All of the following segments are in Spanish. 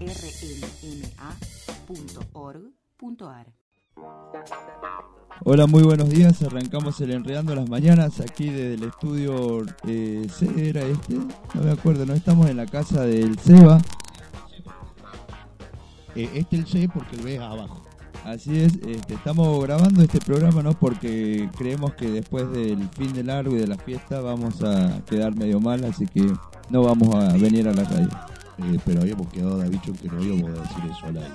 www.rnma.org.ar Hola, muy buenos días. Arrancamos el Enredando las Mañanas aquí desde el estudio eh, C, ¿era este? No me acuerdo, no estamos en la casa del Seba. Eh, este el C porque el B es abajo. Así es, este, estamos grabando este programa no porque creemos que después del fin de largo y de la fiesta vamos a quedar medio mal, así que no vamos a venir a la radio. Eh, pero habíamos quedado de dicho que no íbamos a decir eso al aire.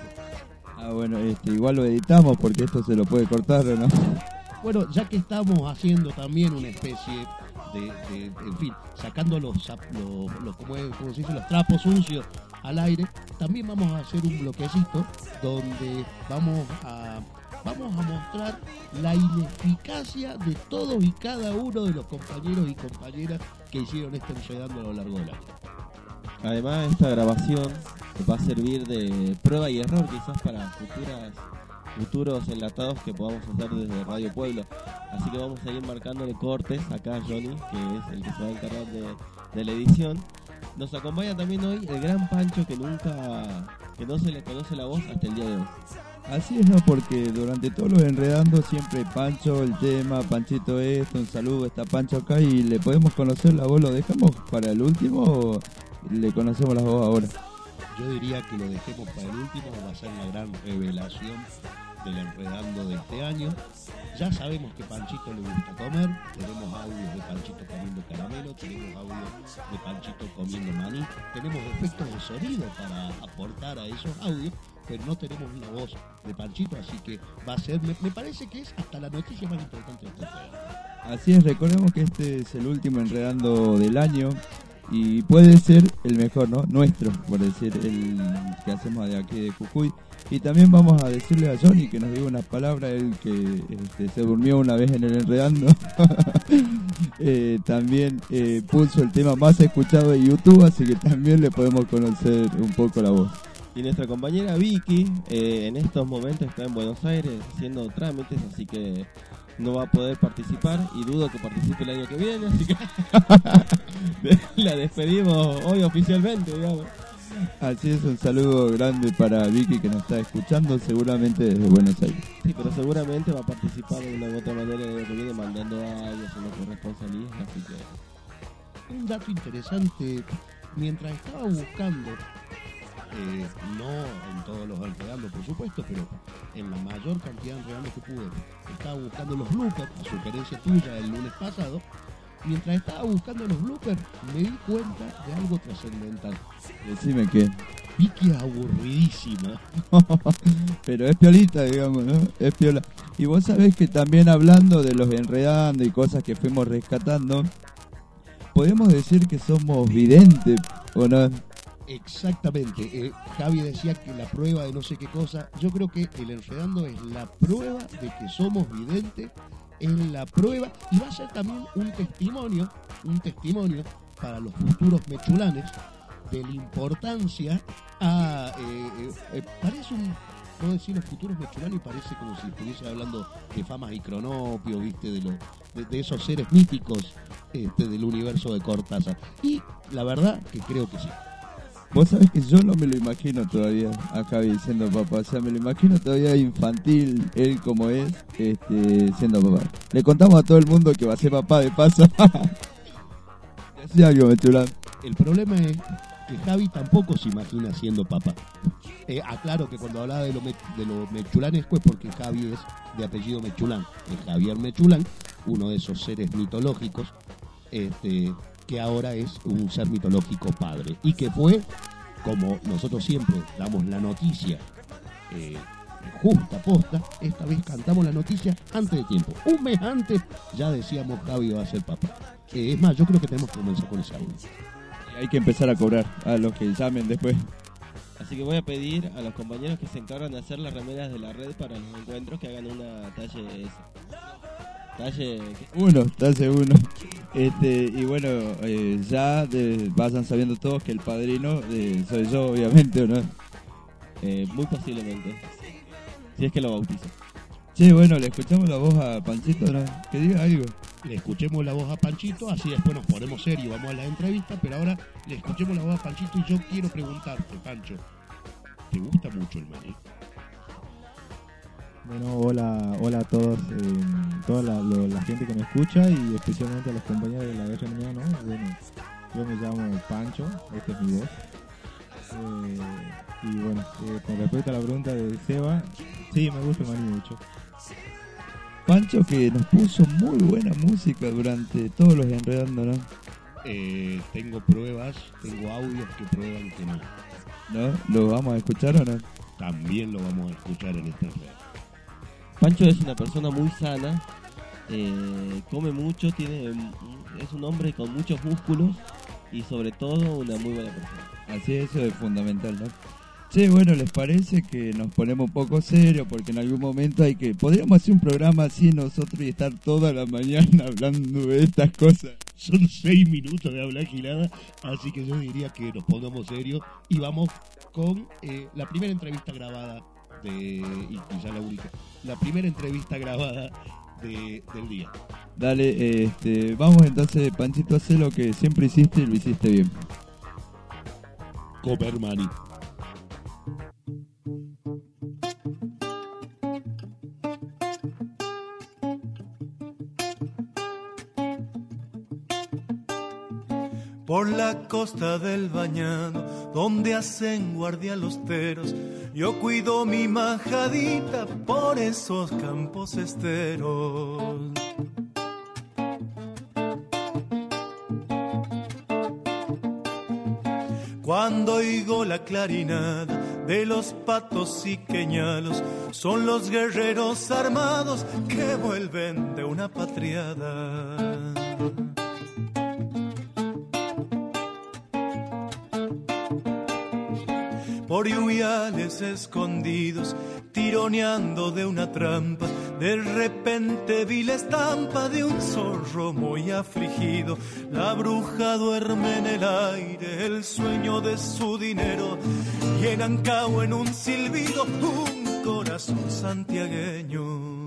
Ah, bueno, este, igual lo editamos porque esto se lo puede cortar, ¿o ¿no? Bueno, ya que estamos haciendo también una especie de, de- en fin, sacando los, los, los- ¿cómo es? ¿Cómo se dice? los trapos sucios al aire, también vamos a hacer un bloquecito donde vamos a vamos a mostrar la ineficacia de todos y cada uno de los compañeros y compañeras que hicieron este enredando a lo largo del año. Además, esta grabación va a servir de prueba y error quizás para futuras futuros enlatados que podamos hacer desde Radio Pueblo. Así que vamos a ir marcándole cortes acá a Johnny, que es el que se va a encargar de, de la edición. Nos acompaña también hoy el gran Pancho que nunca, que no se le conoce la voz hasta el día de hoy. Así es, ¿no? Porque durante todos los enredando siempre Pancho el tema, Panchito esto, un saludo, está Pancho acá y le podemos conocer la voz, ¿lo dejamos para el último le conocemos la voz ahora? Yo diría que lo dejemos para el último, va a ser la gran revelación del enredando de este año. Ya sabemos que Panchito le gusta comer, tenemos audios de Panchito comiendo caramelo, tenemos audios de Panchito comiendo maní, tenemos efectos de sonido para aportar a esos audios, pero no tenemos la voz de Panchito, así que va a ser, me, me parece que es hasta la noticia más importante de este. Así es, recordemos que este es el último enredando del año y puede ser el mejor, ¿no? Nuestro, por decir, el que hacemos de aquí de Jujuy. Y también vamos a decirle a Johnny que nos diga unas palabras, él que este, se durmió una vez en el enredando. Eh, también eh, puso el tema más escuchado de YouTube, así que también le podemos conocer un poco la voz. Y nuestra compañera Vicky eh, en estos momentos está en Buenos Aires haciendo trámites, así que no va a poder participar y dudo que participe el año que viene, así que la despedimos hoy oficialmente, digamos. Así es, un saludo grande para Vicky que nos está escuchando, seguramente desde Buenos Aires. Sí, pero seguramente va a participar de una u otra manera el año que viene mandando audios en la corresponsalía, así que Un dato interesante, mientras estaba buscando, eh, no en todos los enredando por supuesto, pero en la mayor cantidad de enredando que pude, estaba buscando los bloopers, a sugerencia tuya del lunes pasado, mientras estaba buscando los bloopers me di cuenta de algo trascendental. Decime que... Vicky es aburridísima. Pero es piolita, digamos, ¿no? Es piola. Y vos sabés que también hablando de los enredando y cosas que fuimos rescatando, podemos decir que somos videntes, ¿o no? Exactamente. Eh, Javi decía que la prueba de no sé qué cosa. Yo creo que el enredando es la prueba de que somos videntes. Es la prueba y va a ser también un testimonio, un testimonio para los futuros mechulanes de la importancia a. eh, eh, eh, parece un. No decir los futuros mechulanes parece como si estuviese hablando de famas y cronopios, viste, de, los de, de esos seres míticos este, del universo de Cortázar. Y la verdad que creo que sí. Vos sabés que yo no me lo imagino todavía a Javi siendo papá. O sea, me lo imagino todavía infantil, él como es, este, siendo papá. Le contamos a todo el mundo que va a ser papá de paso. Algo. El problema es que Javi tampoco se imagina siendo papá. Eh, aclaro que cuando hablaba de lo, me- de lo mechulanesco es porque Javi es de apellido Mechulán. Es Javier Mechulán, uno de esos seres mitológicos, este, que ahora es un ser mitológico padre. Y que fue, como nosotros siempre damos la noticia eh, justa, posta, esta vez cantamos la noticia antes de tiempo. Un mes antes ya decíamos Javi va a ser papá. Eh, es más, yo creo que tenemos que comenzar con ese audio. Y hay que empezar a cobrar a los que llamen después. Así que voy a pedir a los compañeros que se encargan de hacer las remeras de la red para los encuentros que hagan una talle esa. Talle... ¿qué? Uno, talle uno. Este, y bueno, eh, ya de- vayan sabiendo todos que el padrino eh, soy yo, obviamente, ¿o no? Eh, muy posiblemente. Si es que lo bautizo. Che, bueno, le escuchamos la voz a Panchito, ¿no? Que diga algo. Le escuchemos la voz a Panchito, así después nos ponemos serios y vamos a la entrevista, pero ahora le escuchemos la voz a Panchito y yo quiero preguntarte, Pancho, ¿te gusta mucho el maní? Bueno, hola, hola a todos, eh, toda la, lo- la gente que me escucha y especialmente a los compañeros de la RNA, ¿no? Bueno, yo me llamo Pancho, esta es mi voz. Eh, y bueno, eh, con respecto a la pregunta de Seba, sí, me gusta el maní mucho. Pancho que nos puso muy buena música durante todos los enredando, ¿no? Eh, tengo pruebas, tengo audios que prueban que no. ¿No? ¿Lo vamos a escuchar o no? También lo vamos a escuchar en esta red. Pancho es una persona muy sana, eh, come mucho, tiene es un hombre con muchos músculos y sobre todo una muy buena persona. Así eso es fundamental, ¿no? Che, bueno, ¿les parece que nos ponemos un poco serios? Porque en algún momento hay que... Podríamos hacer un programa así nosotros y estar toda la mañana hablando de estas cosas. Son seis minutos de hablar gilada, así que yo diría que nos pongamos serios y vamos con eh, la primera entrevista grabada de, y quizá la única, la primera entrevista grabada de- del día. Dale, este, vamos entonces, Panchito, hacer lo que siempre hiciste y lo hiciste bien. Comer Por la costa del bañado, donde hacen guardia los teros, yo cuido mi majadita por esos campos esteros. Cuando oigo la clarinada de los patos y queñalos, son los guerreros armados que vuelven de una patriada. Por lluviales escondidos, tironeando de una trampa. De repente vi la estampa de un zorro muy afligido. La bruja duerme en el aire, el sueño de su dinero. Y en Ancao, en un silbido, un corazón santiagueño.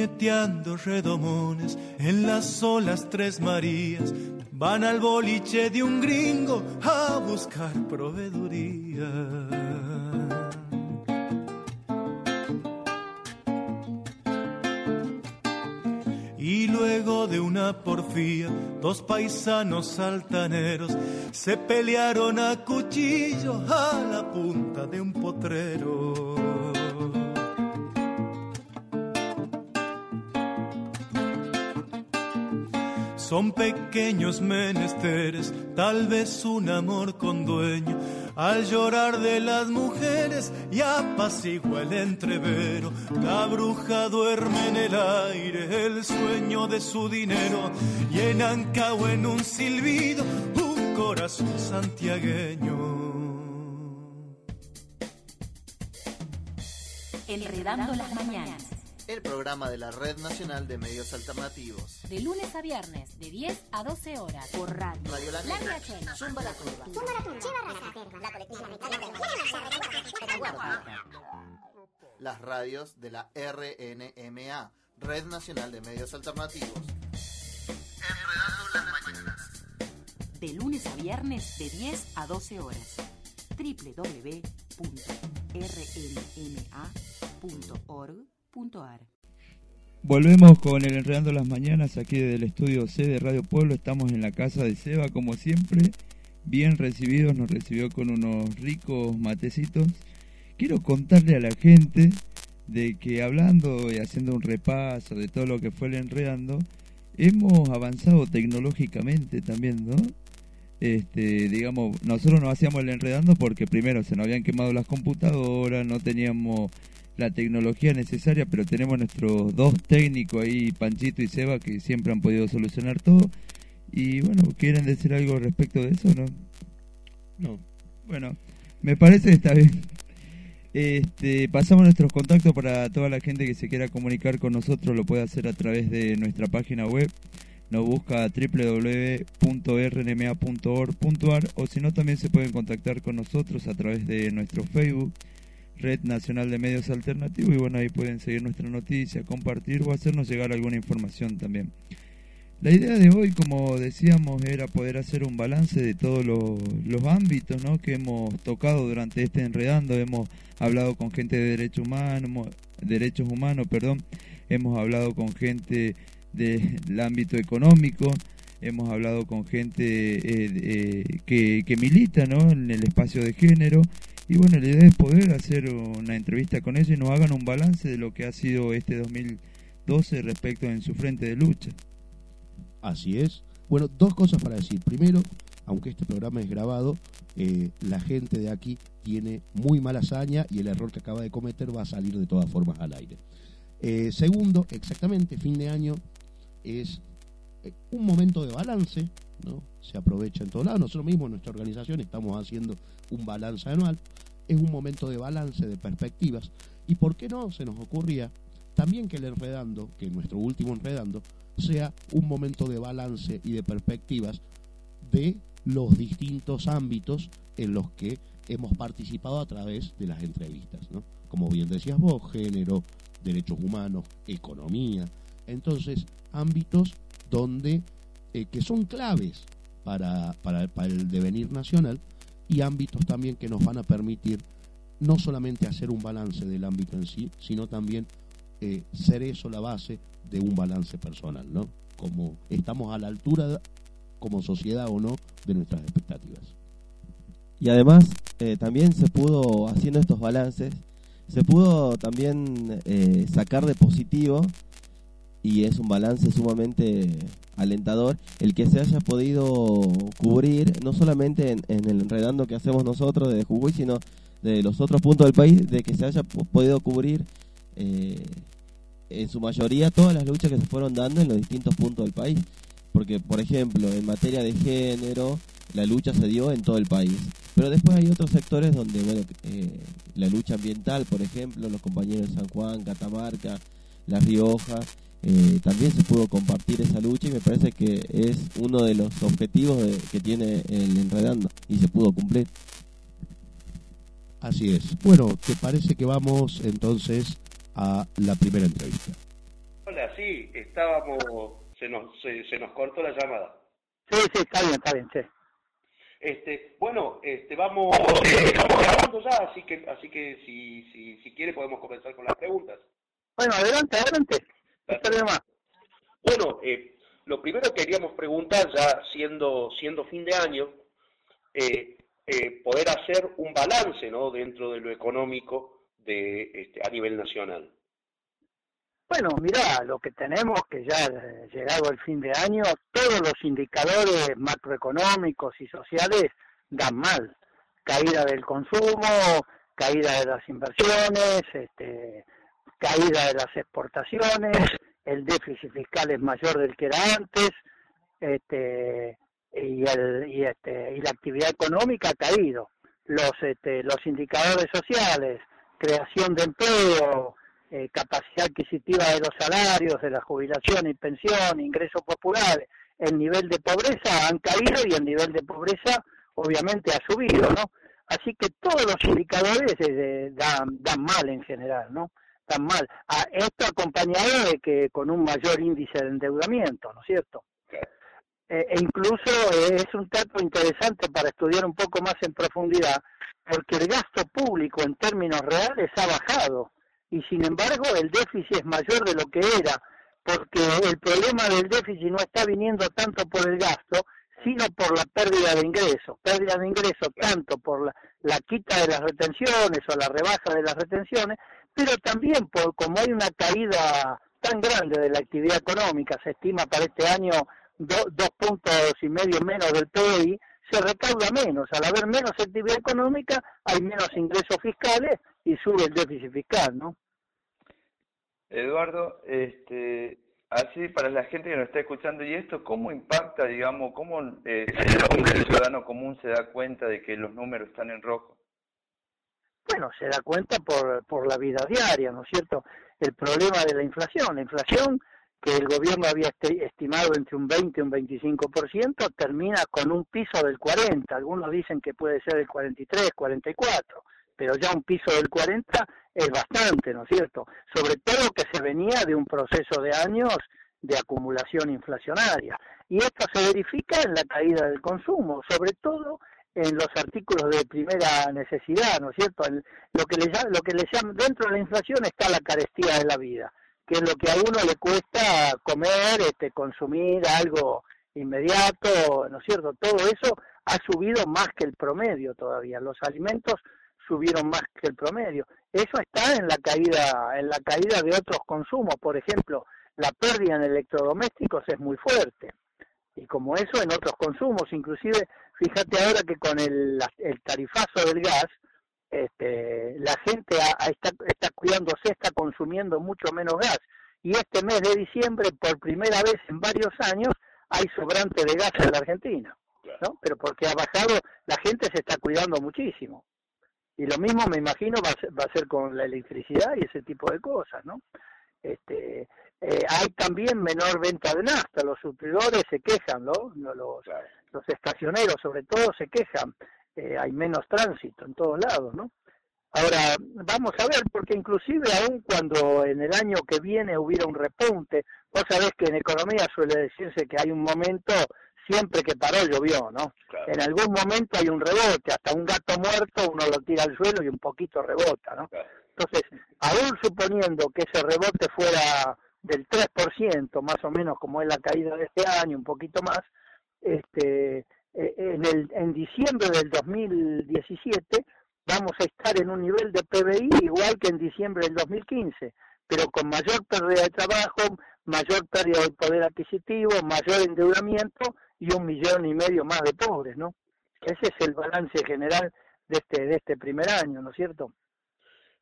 Jineteando redomones en las olas tres Marías, van al boliche de un gringo a buscar proveeduría. Y luego de una porfía, dos paisanos altaneros se pelearon a cuchillo a la punta de un potrero. Son pequeños menesteres, tal vez un amor con dueño, al llorar de las mujeres y apacigua el entrevero. La bruja duerme en el aire, el sueño de su dinero, y en Ancao en un silbido, un corazón santiagueño. Enredando las mañanas. El programa de la Red Nacional de Medios Alternativos. De lunes a viernes, de 10 a 12 horas. Por radio. Radio La La Negra. Riachuelo. Zumba la Curva. Las radios de la RNMA, Red Nacional de Medios Alternativos. Enredando las mañanas. De lunes a viernes, de 10 a 12 horas. Volvemos con el Enredando las Mañanas aquí desde el estudio C de Radio Pueblo. Estamos en la casa de Seba, como siempre. Bien recibidos, nos recibió con unos ricos matecitos. Quiero contarle a la gente de que hablando y haciendo un repaso de todo lo que fue el Enredando, hemos avanzado tecnológicamente también, ¿no? Este, digamos, nosotros no hacíamos el Enredando porque primero se nos habían quemado las computadoras, no teníamos la tecnología necesaria, pero tenemos nuestros dos técnicos ahí, Panchito y Seba, que siempre han podido solucionar todo. Y bueno, ¿quieren decir algo respecto de eso no? No. Bueno, me parece que está bien. Este, pasamos nuestros contactos para toda la gente que se quiera comunicar con nosotros, lo puede hacer a través de nuestra página web. Nos busca www.rnma.org.ar o si no también se pueden contactar con nosotros a través de nuestro Facebook, Red Nacional de Medios Alternativos y bueno, ahí pueden seguir nuestra noticia, compartir o hacernos llegar alguna información también. La idea de hoy, como decíamos, era poder hacer un balance de todos los, ámbitos ¿no? que hemos tocado durante este enredando. Hemos hablado con gente de derechos humanos, derechos humanos, perdón. Hemos hablado con gente del ámbito económico. Hemos hablado con gente eh, eh, que, que milita ¿no? en el espacio de género. Y bueno, la idea es poder hacer una entrevista con ellos y nos hagan un balance de lo que ha sido este 2012 respecto en su frente de lucha. Así es. Bueno, dos cosas para decir. Primero, aunque este programa es grabado, eh, la gente de aquí tiene muy mala hazaña y el error que acaba de cometer va a salir de todas formas al aire. Eh, segundo, exactamente, fin de año es eh, un momento de balance, ¿no? Se aprovecha en todos lados. Nosotros mismos en nuestra organización estamos haciendo un balance anual. Es un momento de balance, de perspectivas. ¿Y por qué no? Se nos ocurría también que el enredando, que nuestro último enredando, sea un momento de balance y de perspectivas de los distintos ámbitos en los que hemos participado a través de las entrevistas, ¿no? Como bien decías vos, género, derechos humanos, economía. Entonces, ámbitos donde eh, que son claves para, para, el devenir nacional y ámbitos también que nos van a permitir no solamente hacer un balance del ámbito en sí, sino también eh, ser eso la base de un balance personal, ¿no? Como estamos a la altura como sociedad o no de nuestras expectativas. Y además eh, también se pudo, haciendo estos balances, se pudo también sacar de positivo, y es un balance sumamente alentador, el que se haya podido cubrir, no solamente en, el enredando que hacemos nosotros de Jujuy, sino de los otros puntos del país, de que se haya podido cubrir eh, en su mayoría todas las luchas que se fueron dando en los distintos puntos del país. Porque, por ejemplo, en materia de género, la lucha se dio en todo el país. Pero después hay otros sectores donde, bueno, eh, la lucha ambiental, por ejemplo, los compañeros de San Juan, Catamarca, La Rioja, eh, también se pudo compartir esa lucha y me parece que es uno de los objetivos que tiene el Enredando y se pudo cumplir. Así es. Bueno, ¿te parece que vamos entonces a la primera entrevista? Hola, sí, estábamos, se nos, se, se nos cortó la llamada. Sí, sí, está bien, está bien, sí. Este, bueno, este, vamos, estamos grabando ya, así que, así que si, si, si quiere podemos comenzar con las preguntas. Bueno, adelante, adelante. Bueno, eh, lo primero que queríamos preguntar, ya siendo, siendo fin de año, eh, eh, poder hacer un balance ¿no? dentro de lo económico de, este, a nivel nacional. Bueno, mirá, lo que tenemos que ya llegado el fin de año, todos los indicadores macroeconómicos y sociales dan mal. Caída del consumo, caída de las inversiones, este, caída de las exportaciones, el déficit fiscal es mayor del que era antes, este, y, el, y, este, y la actividad económica ha caído. Los, este, los indicadores sociales, creación de empleo, eh, capacidad adquisitiva de los salarios, de la jubilación y pensión, ingresos populares, el nivel de pobreza han caído y el nivel de pobreza obviamente ha subido, ¿no? Así que todos los indicadores eh, dan, dan mal en general, ¿no? Dan mal. A esto acompañado de que con un mayor índice de endeudamiento, ¿no es cierto? Eh, e incluso eh, es un dato interesante para estudiar un poco más en profundidad, porque el gasto público en términos reales ha bajado y sin embargo el déficit es mayor de lo que era, porque el problema del déficit no está viniendo tanto por el gasto, sino por la pérdida de ingresos, pérdida de ingresos tanto por la, la quita de las retenciones o la rebaja de las retenciones, pero también por como hay una caída tan grande de la actividad económica, se estima para este año do, dos puntos y medio menos del PIB, se recauda menos. Al haber menos actividad económica, hay menos ingresos fiscales y sube el déficit fiscal, ¿no? Eduardo, este, así para la gente que nos está escuchando, ¿y esto cómo impacta, digamos, cómo eh, el ciudadano común se da cuenta de que los números están en rojo? Bueno, se da cuenta por, por la vida diaria, ¿no es cierto? El problema de la inflación, la inflación que el gobierno había estimado entre un 20 y un 25%, termina con un piso del 40. Algunos dicen que puede ser el 43, 44, pero ya un piso del 40 es bastante, ¿no es cierto? Sobre todo que se venía de un proceso de años de acumulación inflacionaria. Y esto se verifica en la caída del consumo, sobre todo en los artículos de primera necesidad, ¿no es cierto? lo que le lo que le llaman dentro de la inflación está la carestía de la vida que es lo que a uno le cuesta comer, este, consumir algo inmediato, ¿no es cierto? Todo eso ha subido más que el promedio todavía. Los alimentos subieron más que el promedio. Eso está en la caída, en la caída de otros consumos. Por ejemplo, la pérdida en electrodomésticos es muy fuerte. Y como eso en otros consumos, inclusive, fíjate ahora que con el, el tarifazo del gas, este, la gente está, está cuidándose, está consumiendo mucho menos gas. Y este mes de diciembre, por primera vez en varios años, hay sobrante de gas en la Argentina. ¿no? Pero porque ha bajado, la gente se está cuidando muchísimo. Y lo mismo me imagino va a ser, va a ser con la electricidad y ese tipo de cosas, ¿no? Este, eh, hay también menor venta de nafta, los suplidores se quejan, ¿no? Los, los estacioneros sobre todo se quejan eh, hay menos tránsito en todos lados, ¿no? Ahora, vamos a ver, porque inclusive aún cuando en el año que viene hubiera un repunte, vos sabés que en economía suele decirse que hay un momento, siempre que paró llovió, ¿no? En algún momento hay un rebote, hasta un gato muerto uno lo tira al suelo y un poquito rebota, ¿no? Entonces, aún suponiendo que ese rebote fuera del 3%, más o menos como es la caída de este año, un poquito más, este eh, en, el, en diciembre del 2017 vamos a estar en un nivel de PBI igual que en diciembre del 2015, pero con mayor pérdida de trabajo, mayor pérdida de poder adquisitivo, mayor endeudamiento y un millón y medio más de pobres, ¿no? Ese es el balance general de este de este primer año, ¿no es cierto?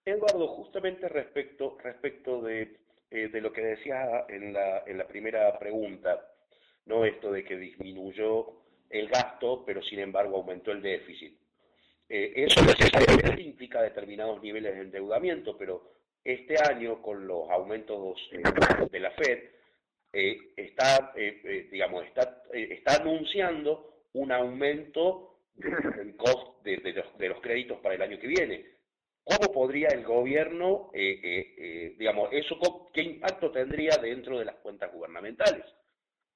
Eduardo, justamente respecto respecto de, eh, de lo que decía en la, en la primera pregunta, no esto de que disminuyó el gasto, pero sin embargo aumentó el déficit. Eh, eso necesariamente implica determinados niveles de endeudamiento, pero este año con los aumentos eh, de la Fed eh, está, digamos, está, anunciando un aumento de, los, de los créditos para el año que viene. ¿Cómo podría el gobierno, digamos, eso qué impacto tendría dentro de las cuentas gubernamentales?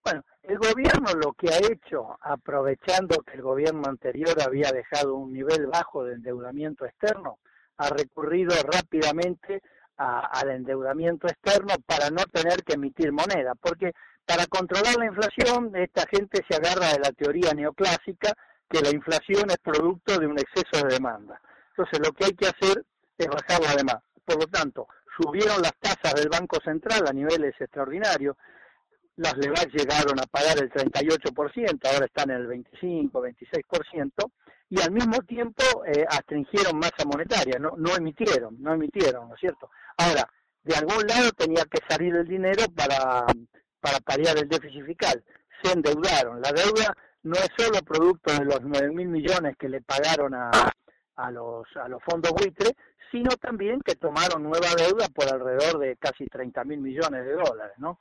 Bueno, el gobierno lo que ha hecho, aprovechando que el gobierno anterior había dejado un nivel bajo de endeudamiento externo, ha recurrido rápidamente al endeudamiento externo para no tener que emitir moneda, porque para controlar la inflación esta gente se agarra de la teoría neoclásica que la inflación es producto de un exceso de demanda. Entonces lo que hay que hacer es bajar la demanda. Por lo tanto, subieron las tasas del Banco Central a niveles extraordinarios, las LEVAC llegaron a pagar el 38%, ahora están en el 25, 26%, y al mismo tiempo eh, astringieron masa monetaria, no, no emitieron, no emitieron, ¿no es cierto? Ahora, de algún lado tenía que salir el dinero para, para paliar el déficit fiscal, se endeudaron, la deuda no es solo producto de los 9 mil millones que le pagaron a, a los, a los fondos buitre, sino también que tomaron nueva deuda por alrededor de casi 30 mil millones de dólares, ¿no?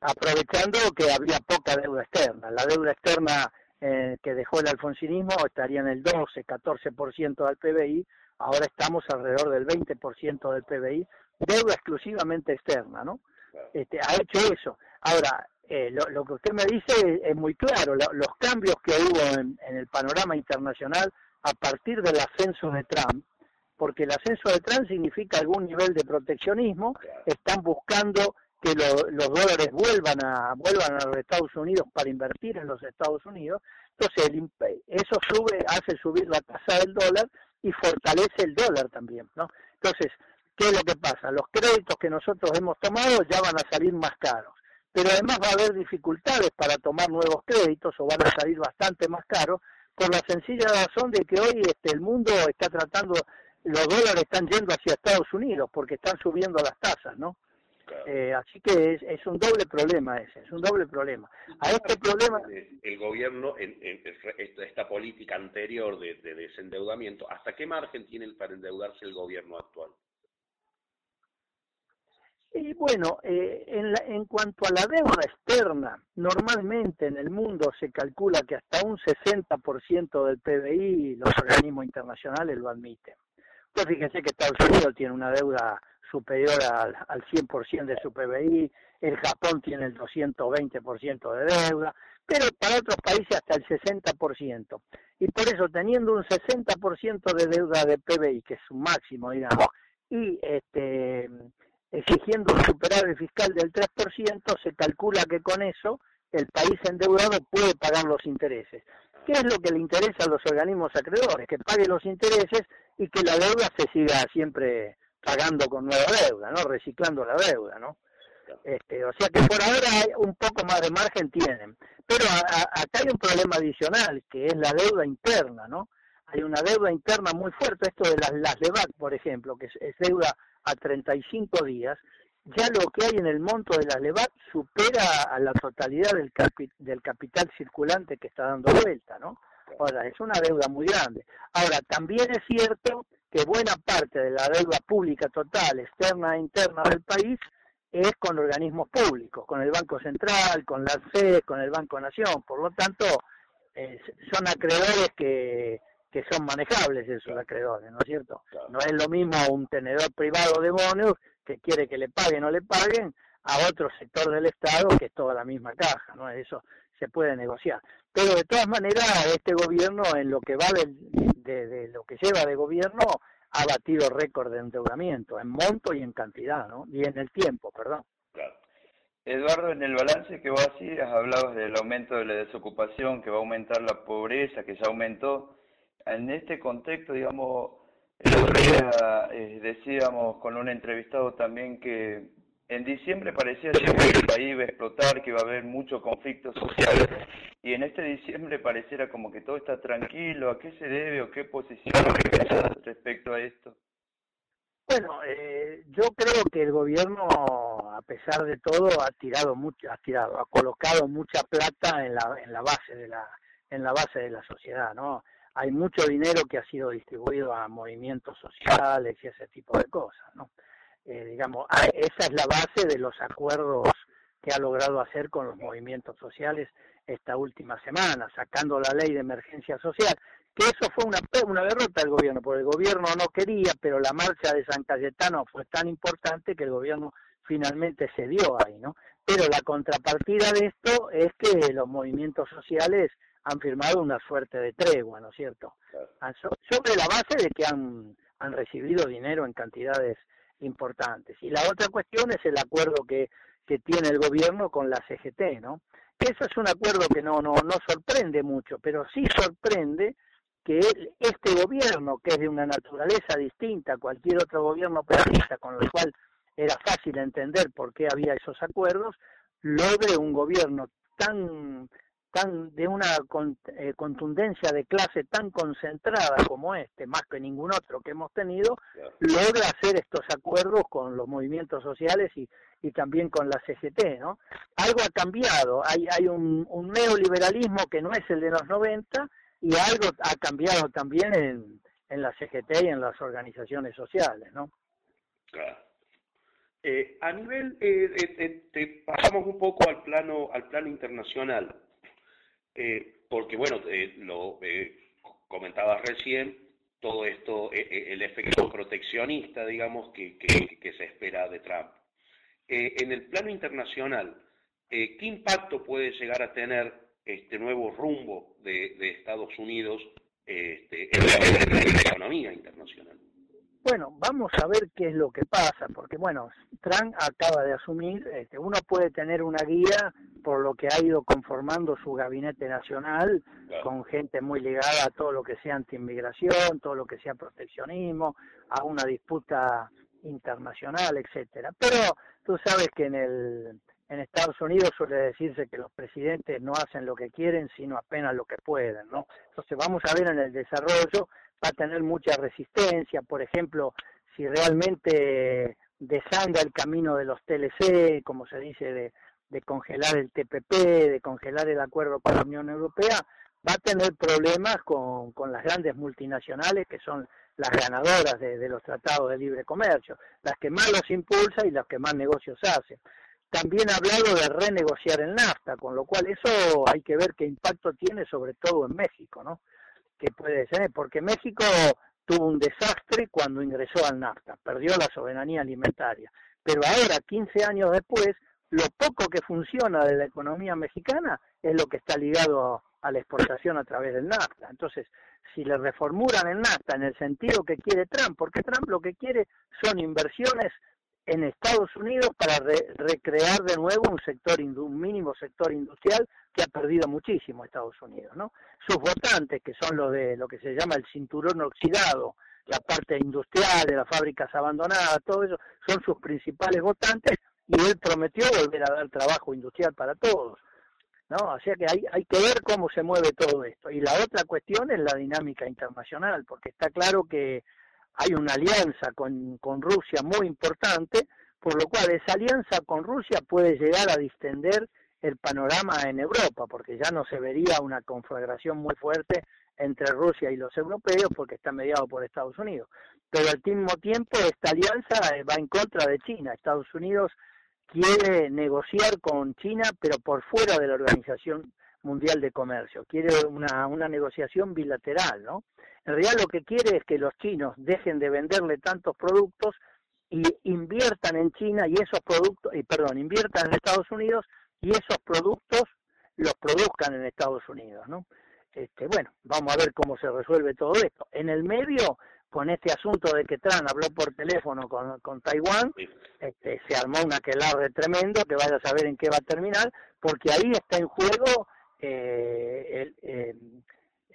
Aprovechando que había poca deuda externa. La deuda externa eh, que dejó el alfonsinismo estaría en el 12, 14% del PBI, ahora estamos alrededor del 20% del PBI, deuda exclusivamente externa, ¿no? Este, ha hecho eso. Ahora, eh, lo, que usted me dice es, muy claro, los cambios que hubo en, el panorama internacional a partir del ascenso de Trump, porque el ascenso de Trump significa algún nivel de proteccionismo, están buscando que los dólares vuelvan a vuelvan a los Estados Unidos para invertir en los Estados Unidos, entonces eso sube, hace subir la tasa del dólar y fortalece el dólar también, ¿no? Entonces, ¿qué es lo que pasa? Los créditos que nosotros hemos tomado ya van a salir más caros, pero además va a haber dificultades para tomar nuevos créditos o van a salir bastante más caros por la sencilla razón de que hoy este el mundo está tratando los dólares están yendo hacia Estados Unidos porque están subiendo las tasas, ¿no? Eh, así que es, es, un doble problema ese, es un doble problema. A este problema... El gobierno, en, en esta política anterior de, de, desendeudamiento, ¿hasta qué margen tiene para endeudarse el gobierno actual? Y bueno, eh, en, la, en cuanto a la deuda externa, normalmente en el mundo se calcula que hasta un 60% del PBI los organismos internacionales lo admiten. Pues fíjense que Estados Unidos tiene una deuda superior al, al 100% de su PBI, el Japón tiene el 220% de deuda, pero para otros países hasta el 60%. Y por eso, teniendo un 60% de deuda de PBI, que es su máximo, digamos, y este exigiendo un superávit fiscal del 3%, se calcula que con eso el país endeudado puede pagar los intereses. ¿Qué es lo que le interesa a los organismos acreedores? Que pague los intereses y que la deuda se siga siempre pagando con nueva deuda, ¿no? Reciclando la deuda, ¿no? Este, o sea que por ahora hay un poco más de margen tienen. Pero acá hay un problema adicional, que es la deuda interna, ¿no? Hay una deuda interna muy fuerte, esto de las, las LEVAC, por ejemplo, que es deuda a 35 días, ya lo que hay en el monto de la LEVAC supera a la totalidad del, del capital circulante que está dando vuelta, ¿no? Ahora, es una deuda muy grande. Ahora, también es cierto que buena parte de la deuda pública total, externa e interna del país, es con organismos públicos, con el Banco Central, con la FED, con el Banco Nación. Por lo tanto, eh, son acreedores que que son manejables esos acreedores, ¿no es cierto? No es lo mismo un tenedor privado de bonos que quiere que le paguen o le paguen a otro sector del Estado que es toda la misma caja, ¿no? Eso se puede negociar. Pero de todas maneras, este gobierno, en lo que va de, de, lo que lleva de gobierno, ha batido récord de endeudamiento, en monto y en cantidad, ¿no? Y en el tiempo, perdón. Claro. Eduardo, en el balance que vos hacías, hablabas del aumento de la desocupación, que va a aumentar la pobreza, que ya aumentó en este contexto, digamos, eh, decíamos con un entrevistado también que en diciembre parecía que el país iba a explotar, que iba a haber mucho conflicto social, y en este diciembre pareciera como que todo está tranquilo. ¿A qué se debe o qué posición respecto a esto? Bueno, eh, yo creo que el gobierno, a pesar de todo, ha tirado mucho, ha tirado, ha colocado mucha plata en la en la base de la en la base de la sociedad, ¿no? hay mucho dinero que ha sido distribuido a movimientos sociales y ese tipo de cosas, ¿no? Eh, digamos, ah, esa es la base de los acuerdos que ha logrado hacer con los movimientos sociales esta última semana, sacando la ley de emergencia social, que eso fue una, una derrota del gobierno, porque el gobierno no quería, pero la marcha de San Cayetano fue tan importante que el gobierno finalmente se dio ahí, ¿no? Pero la contrapartida de esto es que los movimientos sociales han firmado una suerte de tregua, ¿no es cierto? Ah, sobre la base de que han, han recibido dinero en cantidades importantes. Y la otra cuestión es el acuerdo que, que tiene el gobierno con la CGT, ¿no? Eso es un acuerdo que no, no, no sorprende mucho, pero sí sorprende que este gobierno, que es de una naturaleza distinta a cualquier otro gobierno peronista, con lo cual era fácil entender por qué había esos acuerdos, logre un gobierno tan tan de una eh, contundencia de clase tan concentrada como este, más que ningún otro que hemos tenido, logra hacer estos acuerdos con los movimientos sociales y, y también con la CGT, ¿no? Algo ha cambiado, hay, hay un, neoliberalismo que no es el de los 90 y algo ha cambiado también en, en la CGT y en las organizaciones sociales, ¿no? Claro. Eh, a nivel, eh, pasamos un poco al plano, al plano internacional. Eh, porque bueno, eh, lo eh, comentabas recién, todo esto, el efecto proteccionista, digamos, que, se espera de Trump. En el plano internacional, ¿qué impacto puede llegar a tener este nuevo rumbo de, de Estados Unidos este, en la economía internacional? Bueno, vamos a ver qué es lo que pasa, porque bueno, Trump acaba de asumir, este, uno puede tener una guía por lo que ha ido conformando su gabinete nacional, con gente muy ligada a todo lo que sea antiinmigración, todo lo que sea proteccionismo, a una disputa internacional, etcétera. Pero tú sabes que en el en Estados Unidos suele decirse que los presidentes no hacen lo que quieren, sino apenas lo que pueden, ¿no? Entonces vamos a ver en el desarrollo va a tener mucha resistencia, por ejemplo, si realmente desanda el camino de los TLC, como se dice, de, de congelar el TPP, de congelar el acuerdo con la Unión Europea, va a tener problemas con, con las grandes multinacionales que son las ganadoras de, de, los tratados de libre comercio, las que más los impulsa y las que más negocios hacen. También ha hablado de renegociar el NAFTA, con lo cual eso hay que ver qué impacto tiene sobre todo en México, ¿no? Que puede ser, porque México tuvo un desastre cuando ingresó al NAFTA, perdió la soberanía alimentaria, pero ahora, 15 años después, lo poco que funciona de la economía mexicana es lo que está ligado a la exportación a través del NAFTA. Entonces, si le reformulan el NAFTA en el sentido que quiere Trump, porque Trump lo que quiere son inversiones en Estados Unidos para re recrear de nuevo un sector un mínimo sector industrial que ha perdido muchísimo Estados Unidos, ¿no? Sus votantes, que son los de lo que se llama el cinturón oxidado, la parte industrial de las fábricas abandonadas, todo eso, son sus principales votantes y él prometió volver a dar trabajo industrial para todos. ¿No? O sea que hay, hay que ver cómo se mueve todo esto. Y la otra cuestión es la dinámica internacional, porque está claro que hay una alianza con, con Rusia muy importante, por lo cual esa alianza con Rusia puede llegar a distender el panorama en Europa, porque ya no se vería una conflagración muy fuerte entre Rusia y los europeos, porque está mediado por Estados Unidos. Pero al mismo tiempo esta alianza va en contra de China. Estados Unidos quiere negociar con China, pero por fuera de la Organización Mundial de Comercio. Quiere una, una negociación bilateral, ¿no? En realidad lo que quiere es que los chinos dejen de venderle tantos productos y inviertan en China y esos productos, y perdón, inviertan en Estados Unidos y esos productos los produzcan en Estados Unidos, ¿no? Este, bueno, vamos a ver cómo se resuelve todo esto. En el medio con este asunto de que Trump habló por teléfono con, con Taiwán, este, se armó un aquelarre tremendo que vaya a saber en qué va a terminar, porque ahí está en juego eh, el, eh,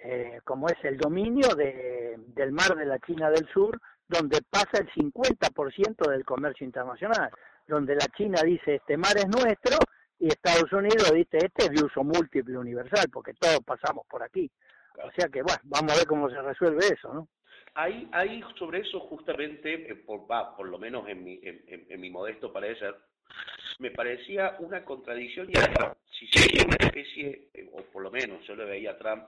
eh, como es el dominio de, del mar de la China del Sur, donde pasa el 50% del comercio internacional, donde la China dice este mar es nuestro y Estados Unidos dice este es de uso múltiple universal, porque todos pasamos por aquí. O sea que, bueno, vamos a ver cómo se resuelve eso, ¿no? Ahí, ahí sobre eso justamente, eh, por, por lo menos en mi, en, en, mi modesto parecer, me parecía una contradicción y si se una especie, eh, o por lo menos yo le veía a Trump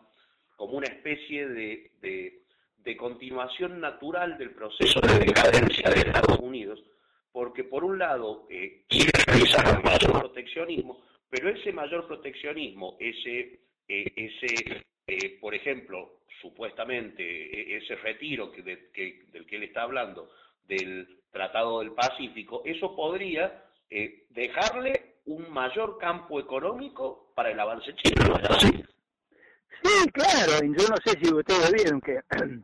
como una especie de, de, de continuación natural del proceso de decadencia de Estados Unidos, porque por un lado eh, quiere realizar mayor proteccionismo, pero ese mayor proteccionismo, ese, eh, ese eh, por ejemplo, supuestamente e, ese retiro que, de, que, del que él está hablando del Tratado del Pacífico, eso podría eh, dejarle un mayor campo económico para el avance chino, Sí, claro, yo no sé si ustedes vieron que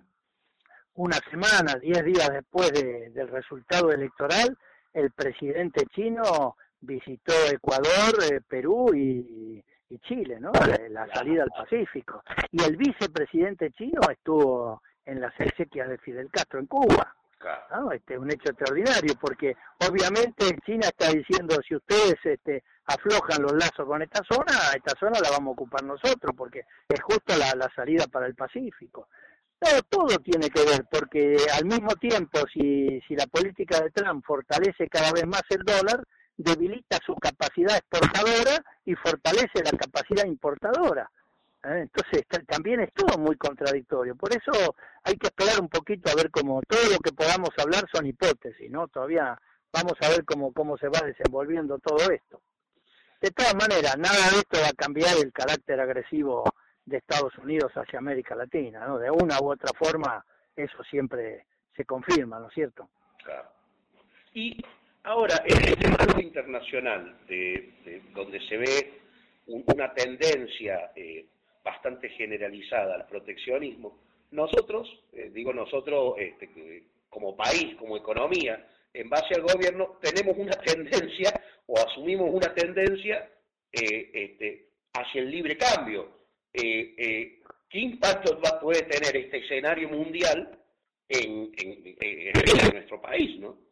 una semana, diez días después de, del resultado electoral, el presidente chino visitó Ecuador, eh, Perú y, y Chile, ¿no? La salida al Pacífico. Y el vicepresidente chino estuvo en las exequias de Fidel Castro en Cuba. ¿no? Este es un hecho extraordinario porque obviamente China está diciendo si ustedes este, aflojan los lazos con esta zona, esta zona la vamos a ocupar nosotros porque es justo la, la salida para el Pacífico. Todo, todo tiene que ver porque al mismo tiempo si, si la política de Trump fortalece cada vez más el dólar, debilita su capacidad exportadora y fortalece la capacidad importadora. ¿eh? Entonces también es todo muy contradictorio. Por eso hay que esperar un poquito a ver cómo todo lo que podamos hablar son hipótesis, ¿no? Todavía vamos a ver cómo, cómo se va desenvolviendo todo esto. De todas maneras, nada de esto va a cambiar el carácter agresivo de Estados Unidos hacia América Latina, ¿no? De una u otra forma, eso siempre se confirma, ¿no es cierto? Claro. Y Ahora, en este marco internacional, de, de, donde se ve un, una tendencia eh, bastante generalizada al proteccionismo, nosotros, eh, digo nosotros este, como país, como economía, en base al gobierno, tenemos una tendencia o asumimos una tendencia eh, este, hacia el libre cambio. ¿Qué impacto va, puede tener este escenario mundial en, en nuestro país? ¿no?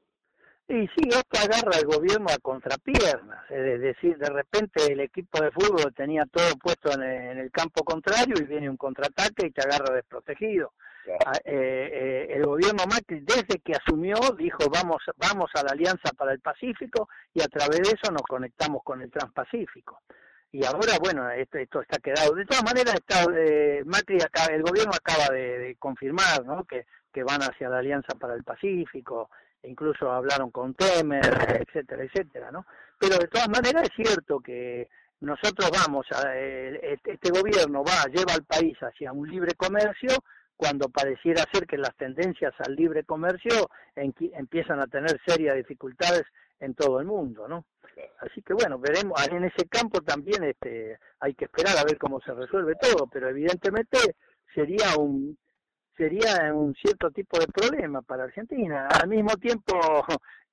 Y sí, esto agarra al gobierno a contrapiernas, es decir, de repente el equipo de fútbol tenía todo puesto en el, campo contrario y viene un contraataque y te agarra desprotegido. Ah, eh, eh, el gobierno Macri desde que asumió dijo vamos vamos a la Alianza para el Pacífico y a través de eso nos conectamos con el Transpacífico y ahora bueno esto, esto está quedado de todas maneras está eh, Macri acá, el gobierno acaba de, de confirmar ¿no? que, que van hacia la Alianza para el Pacífico incluso hablaron con Temer etcétera etcétera no pero de todas maneras es cierto que nosotros vamos a, eh, este gobierno va lleva al país hacia un libre comercio cuando pareciera ser que las tendencias al libre comercio empiezan a tener serias dificultades en todo el mundo, ¿no? Así que bueno, veremos, en ese campo también este, hay que esperar a ver cómo se resuelve todo, pero evidentemente sería un sería un cierto tipo de problema para Argentina. Al mismo tiempo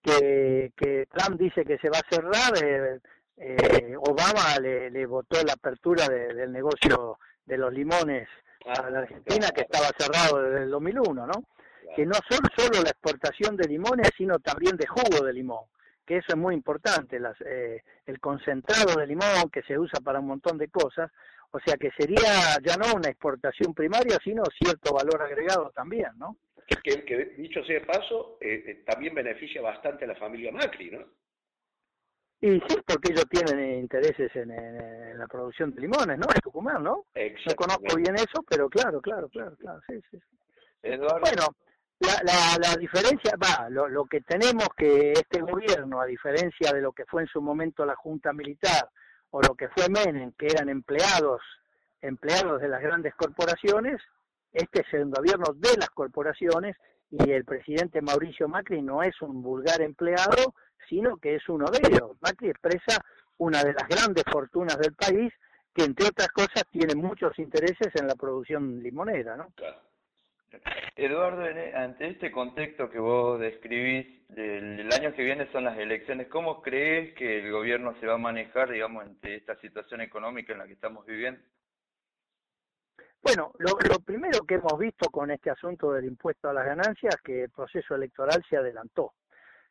que, que Trump dice que se va a cerrar, eh, eh, Obama le, le votó la apertura del negocio de los limones a la Argentina, que estaba cerrado desde el 2001, ¿no? Que no son solo la exportación de limones, sino también de jugo de limón, que eso es muy importante, las, eh, el concentrado de limón que se usa para un montón de cosas, o sea que sería ya no una exportación primaria, sino cierto valor agregado también, ¿no? Que, que dicho sea de paso, eh, eh, también beneficia bastante a la familia Macri, ¿no? Y sí, porque ellos tienen intereses en, la producción de limones, ¿no? En Tucumán, ¿no? No conozco bien eso, pero claro, claro, claro, claro, sí, sí. Bueno, la, la, la diferencia, va, lo, lo que tenemos que este gobierno, a diferencia de lo que fue en su momento la Junta Militar o lo que fue Menem, que eran empleados, empleados de las grandes corporaciones, este es el gobierno de las corporaciones y el presidente Mauricio Macri no es un vulgar empleado, sino que es uno de ellos. Macri expresa una de las grandes fortunas del país, que entre otras cosas tiene muchos intereses en la producción limonera, ¿no? Eduardo, ante este contexto que vos describís, el, año que viene son las elecciones, ¿cómo crees que el gobierno se va a manejar, digamos, ante esta situación económica en la que estamos viviendo? Bueno, lo, lo primero que hemos visto con este asunto del impuesto a las ganancias es que el proceso electoral se adelantó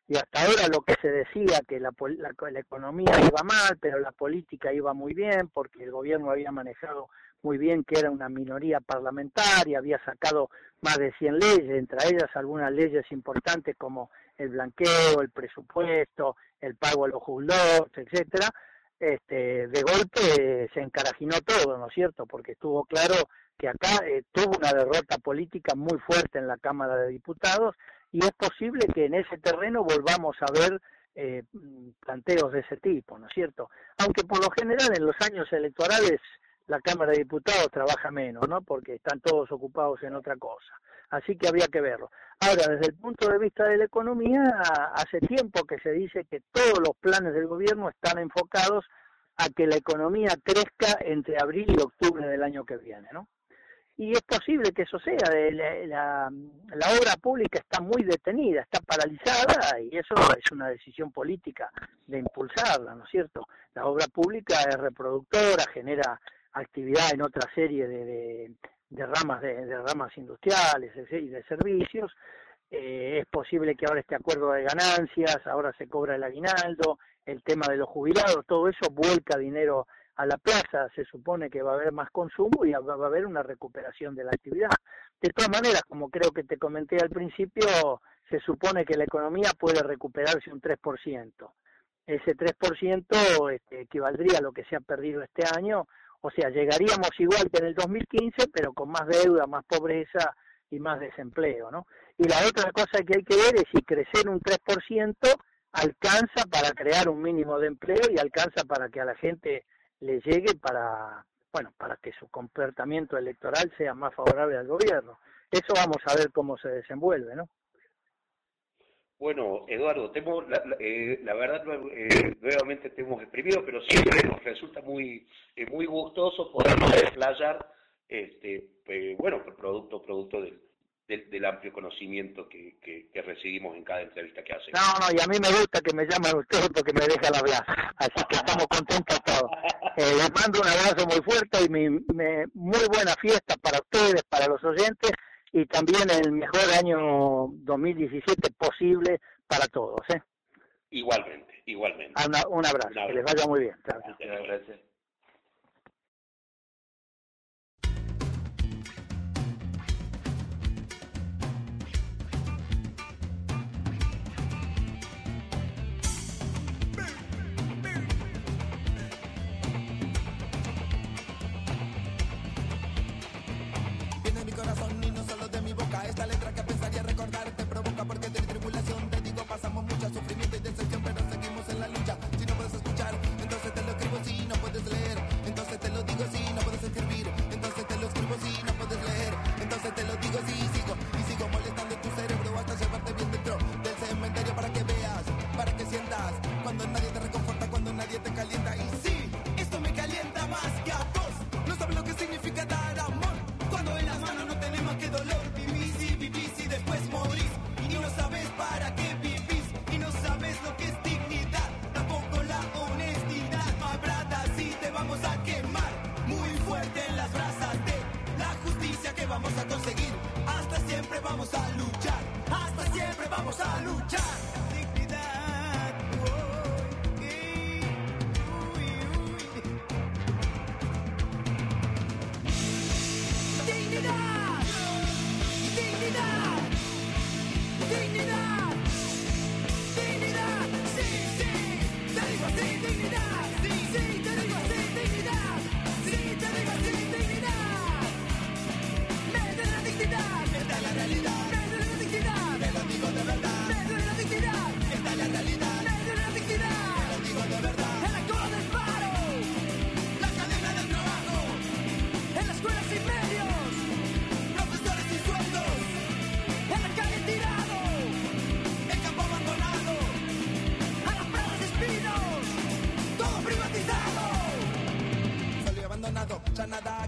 y hasta ahora lo que se decía que la, la, economía iba mal, pero la política iba muy bien porque el gobierno había manejado muy bien que era una minoría parlamentaria, había sacado más de 100 leyes, entre ellas algunas leyes importantes como el blanqueo, el presupuesto, el pago a los juzgados, etcétera. Este, de golpe se encarajinó todo, ¿no es cierto? Porque estuvo claro que acá eh, tuvo una derrota política muy fuerte en la Cámara de Diputados y es posible que en ese terreno volvamos a ver eh, planteos de ese tipo, ¿no es cierto? Aunque por lo general en los años electorales la Cámara de Diputados trabaja menos, ¿no? Porque están todos ocupados en otra cosa. Así que habría que verlo. Ahora, desde el punto de vista de la economía, hace tiempo que se dice que todos los planes del gobierno están enfocados a que la economía crezca entre abril y octubre del año que viene, ¿no? y es posible que eso sea. La, la, obra pública está muy detenida, está paralizada y eso es una decisión política de impulsarla, ¿no es cierto? La obra pública es reproductora, genera actividad en otra serie de, de, ramas de, ramas industriales y de servicios. Eh, es posible que ahora este acuerdo de ganancias, ahora se cobra el aguinaldo, el tema de los jubilados, todo eso vuelca dinero a la plaza se supone que va a haber más consumo y va a haber una recuperación de la actividad. De todas maneras, como creo que te comenté al principio, se supone que la economía puede recuperarse un 3%. Ese 3% este, equivaldría a lo que se ha perdido este año, o sea, llegaríamos igual que en el 2015, pero con más deuda, más pobreza y más desempleo, ¿no? Y la otra cosa que hay que ver es si crecer un 3% alcanza para crear un mínimo de empleo y alcanza para que a la gente le llegue para, bueno, para que su comportamiento electoral sea más favorable al gobierno. Eso vamos a ver cómo se desenvuelve, ¿no? Bueno, Eduardo, tengo, la, eh, la verdad, eh, nuevamente te hemos exprimido, pero siempre nos resulta muy eh, muy gustoso podernos desplayar, este, eh, bueno, producto producto del, del, amplio conocimiento que, que, recibimos en cada entrevista que hacemos. No, no, y a mí me gusta que me llamen ustedes porque me dejan hablar, así que estamos contentos todos. Eh, les mando un abrazo muy fuerte y mi, muy buena fiesta para ustedes, para los oyentes y también el mejor año 2017 posible para todos. ¿eh? Igualmente, igualmente. un abrazo, que les vaya muy bien. Gracias. Esa letra que pensaría recordar te provoca porque de tribulación te digo pasamos mucho sufrimiento y decepción, pero seguimos en la lucha. Si no puedes escuchar, entonces te lo escribo si no puedes leer. Entonces te lo digo si no puedes escribir. Entonces te lo escribo si no puedes leer. Entonces te lo digo si sigo y sigo molestando tu cerebro hasta llevarte bien dentro del cementerio para que veas, para que sientas. Cuando nadie te reconforta, cuando nadie te calienta y sí. vamos a luchar, hasta siempre vamos a luchar.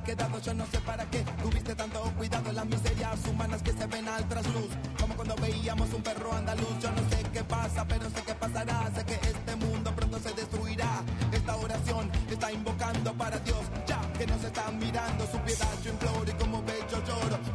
quedado, yo no sé para qué tuviste tanto cuidado en las miserias humanas que se ven al trasluz. Como cuando veíamos un perro andaluz, yo no sé qué pasa, pero sé que pasará, sé que este mundo pronto se destruirá. Esta oración está invocando para Dios, ya que nos están mirando, su piedad yo imploro y como bello lloro.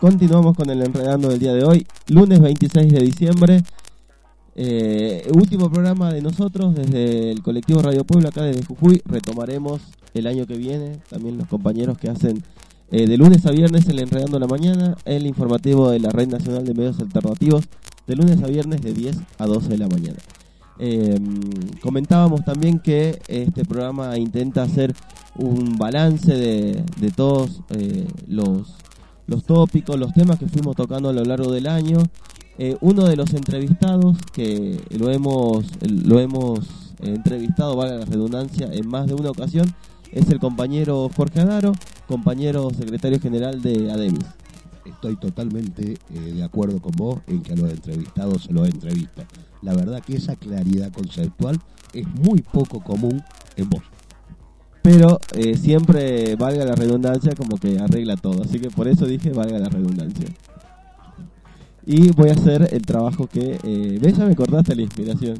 Continuamos con el enredando del día de hoy, lunes 26 de diciembre. Eh, último programa de nosotros desde el colectivo Radio Pueblo, acá desde Jujuy. Retomaremos el año que viene. También los compañeros que hacen eh, de lunes a viernes el Enredando la Mañana, el informativo de la Red Nacional de Medios Alternativos, de lunes a viernes de 10 a 12 de la mañana. Eh, comentábamos también que este programa intenta hacer un balance de, de todos eh, los, los tópicos, los temas que fuimos tocando a lo largo del año. Eh, uno de los entrevistados que lo hemos, lo hemos entrevistado, valga la redundancia, en más de una ocasión, es el compañero Jorge Adaro, compañero secretario general de ADEMIS. Estoy totalmente eh, de acuerdo con vos en que a los entrevistados se los entrevista. La verdad que esa claridad conceptual es muy poco común en vos. Pero eh, siempre, valga la redundancia, como que arregla todo. Así que por eso dije, valga la redundancia. Y voy a hacer el trabajo que... Eh, ¿Ves? Ya me cortaste la inspiración.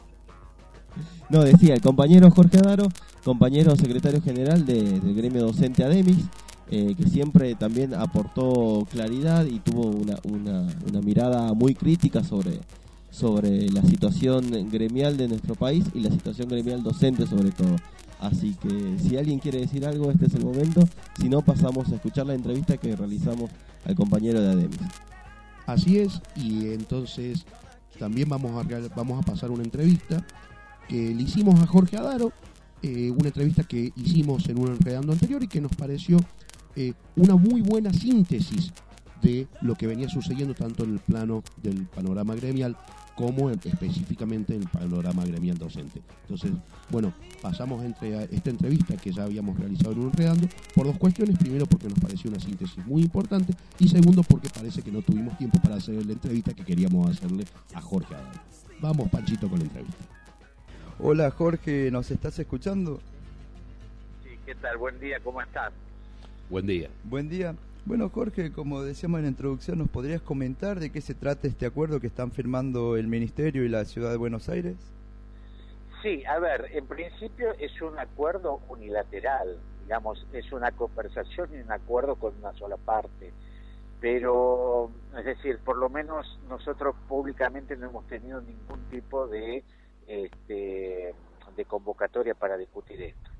no, decía, el compañero Jorge Adaro, compañero secretario general de- del gremio docente ADEMIS, eh, que siempre también aportó claridad y tuvo una, una, una mirada muy crítica sobre, sobre la situación gremial de nuestro país y la situación gremial docente sobre todo. Así que si alguien quiere decir algo, este es el momento. Si no, pasamos a escuchar la entrevista que realizamos al compañero de ADEMIS. Así es, y entonces también vamos a, vamos a pasar una entrevista que le hicimos a Jorge Adaro, eh, una entrevista que hicimos en un enredando anterior y que nos pareció eh, una muy buena síntesis de lo que venía sucediendo tanto en el plano del panorama gremial como en- específicamente en el panorama gremial docente. Entonces, bueno, pasamos entre a esta entrevista que ya habíamos realizado en un enredando por dos cuestiones. Primero, porque nos pareció una síntesis muy importante y segundo, porque parece que no tuvimos tiempo para hacer la entrevista que queríamos hacerle a Jorge Adán. Vamos, Panchito, con la entrevista. Hola Jorge, ¿nos estás escuchando? Sí, ¿qué tal? Buen día, ¿cómo estás? Buen día. Buen día. Bueno Jorge, como decíamos en la introducción, ¿nos podrías comentar de qué se trata este acuerdo que están firmando el Ministerio y la Ciudad de Buenos Aires? Sí, a ver, en principio es un acuerdo unilateral, digamos, es una conversación y un acuerdo con una sola parte. Pero, es decir, por lo menos nosotros públicamente no hemos tenido ningún tipo de, este, de convocatoria para discutir esto.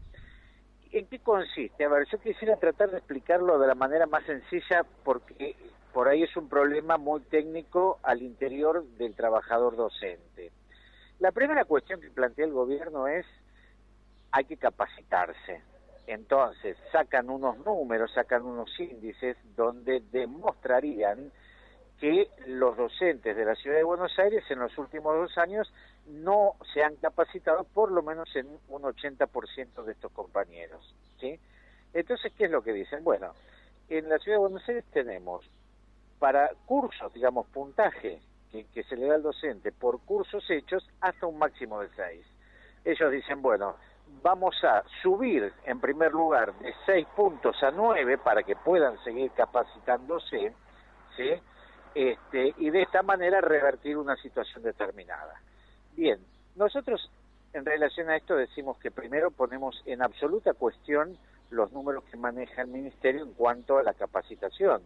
¿En qué consiste? A ver, yo quisiera tratar de explicarlo de la manera más sencilla porque por ahí es un problema muy técnico al interior del trabajador docente. La primera cuestión que plantea el gobierno es hay que capacitarse. Entonces, sacan unos números, sacan unos índices donde demostrarían que los docentes de la ciudad de Buenos Aires en los últimos dos años no se han capacitado por lo menos en un 80% de estos compañeros. ¿sí? Entonces, ¿qué es lo que dicen? Bueno, en la ciudad de Buenos Aires tenemos para cursos, digamos, puntaje que, que se le da al docente por cursos hechos hasta un máximo de 6. Ellos dicen, bueno, vamos a subir en primer lugar de 6 puntos a 9 para que puedan seguir capacitándose, ¿sí? Este, y de esta manera revertir una situación determinada. Bien, nosotros en relación a esto decimos que primero ponemos en absoluta cuestión los números que maneja el Ministerio en cuanto a la capacitación.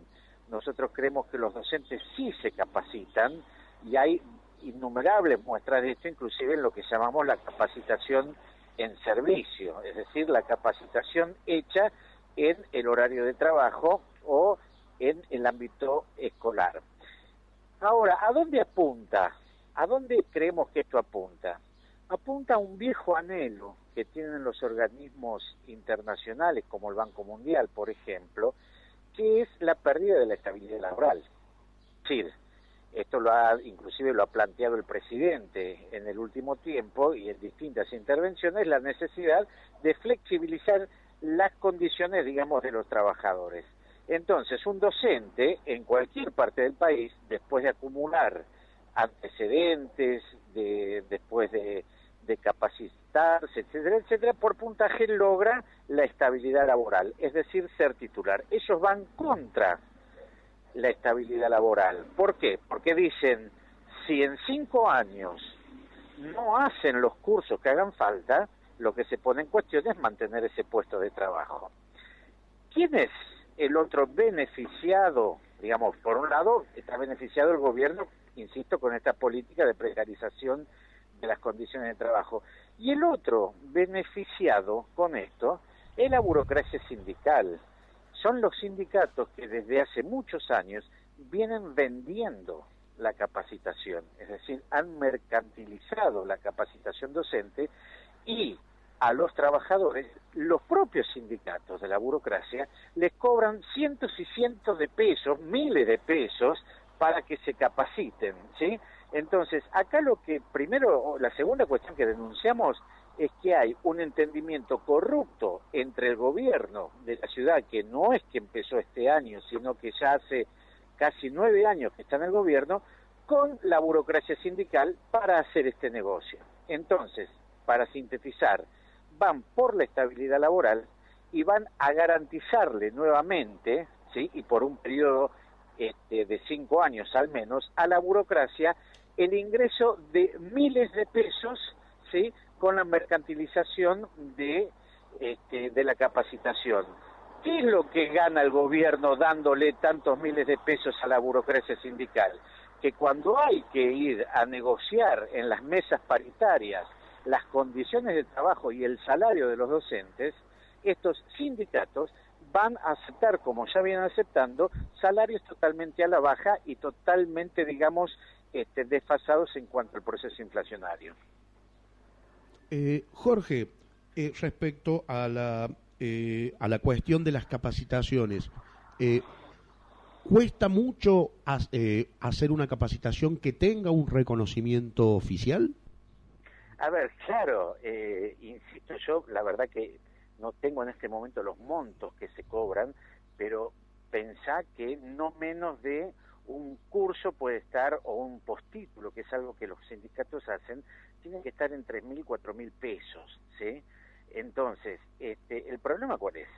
Nosotros creemos que los docentes sí se capacitan y hay innumerables muestras de esto, inclusive en lo que llamamos la capacitación en servicio, es decir, la capacitación hecha en el horario de trabajo o en el ámbito escolar. Ahora, ¿a dónde apunta? ¿A dónde creemos que esto apunta? Apunta a un viejo anhelo que tienen los organismos internacionales como el Banco Mundial, por ejemplo, que es la pérdida de la estabilidad laboral. Es decir, esto lo ha, inclusive lo ha planteado el presidente en el último tiempo y en distintas intervenciones, la necesidad de flexibilizar las condiciones, digamos, de los trabajadores. Entonces, un docente en cualquier parte del país, después de acumular antecedentes, de, después de, de capacitarse, etcétera, etcétera, por puntaje logra la estabilidad laboral, es decir, ser titular. Ellos van contra la estabilidad laboral. ¿Por qué? Porque dicen, si en cinco años no hacen los cursos que hagan falta, lo que se pone en cuestión es mantener ese puesto de trabajo. ¿Quién es el otro beneficiado? Digamos, por un lado, está beneficiado el gobierno, insisto, con esta política de precarización de las condiciones de trabajo. Y el otro beneficiado con esto es la burocracia sindical. Son los sindicatos que desde hace muchos años vienen vendiendo la capacitación, es decir, han mercantilizado la capacitación docente y a los trabajadores, los propios sindicatos de la burocracia les cobran cientos y cientos de pesos, miles de pesos, para que se capaciten, ¿sí? Entonces, acá lo que primero, la segunda cuestión que denunciamos es que hay un entendimiento corrupto entre el gobierno de la ciudad, que no es que empezó este año, sino que ya hace casi nueve años que está en el gobierno, con la burocracia sindical para hacer este negocio. Entonces, para sintetizar, van por la estabilidad laboral y van a garantizarle nuevamente, ¿sí? y por un periodo este, de cinco años al menos, a la burocracia el ingreso de miles de pesos, ¿sí? con la mercantilización de, este, de la capacitación. ¿Qué es lo que gana el gobierno dándole tantos miles de pesos a la burocracia sindical? Que cuando hay que ir a negociar en las mesas paritarias las condiciones de trabajo y el salario de los docentes, estos sindicatos van a aceptar, como ya vienen aceptando, salarios totalmente a la baja y totalmente, digamos, este, desfasados en cuanto al proceso inflacionario. Eh, Jorge, eh, respecto a la, eh, a la cuestión de las capacitaciones, eh, ¿cuesta mucho ha- hacer una capacitación que tenga un reconocimiento oficial? A ver, claro, eh, insisto yo, la verdad que no tengo en este momento los montos que se cobran, pero pensá que no menos de un curso puede estar, o un postítulo, que es algo que los sindicatos hacen, tiene que estar en 3.000 y 4.000 pesos, ¿sí? Entonces, este, ¿el problema cuál es?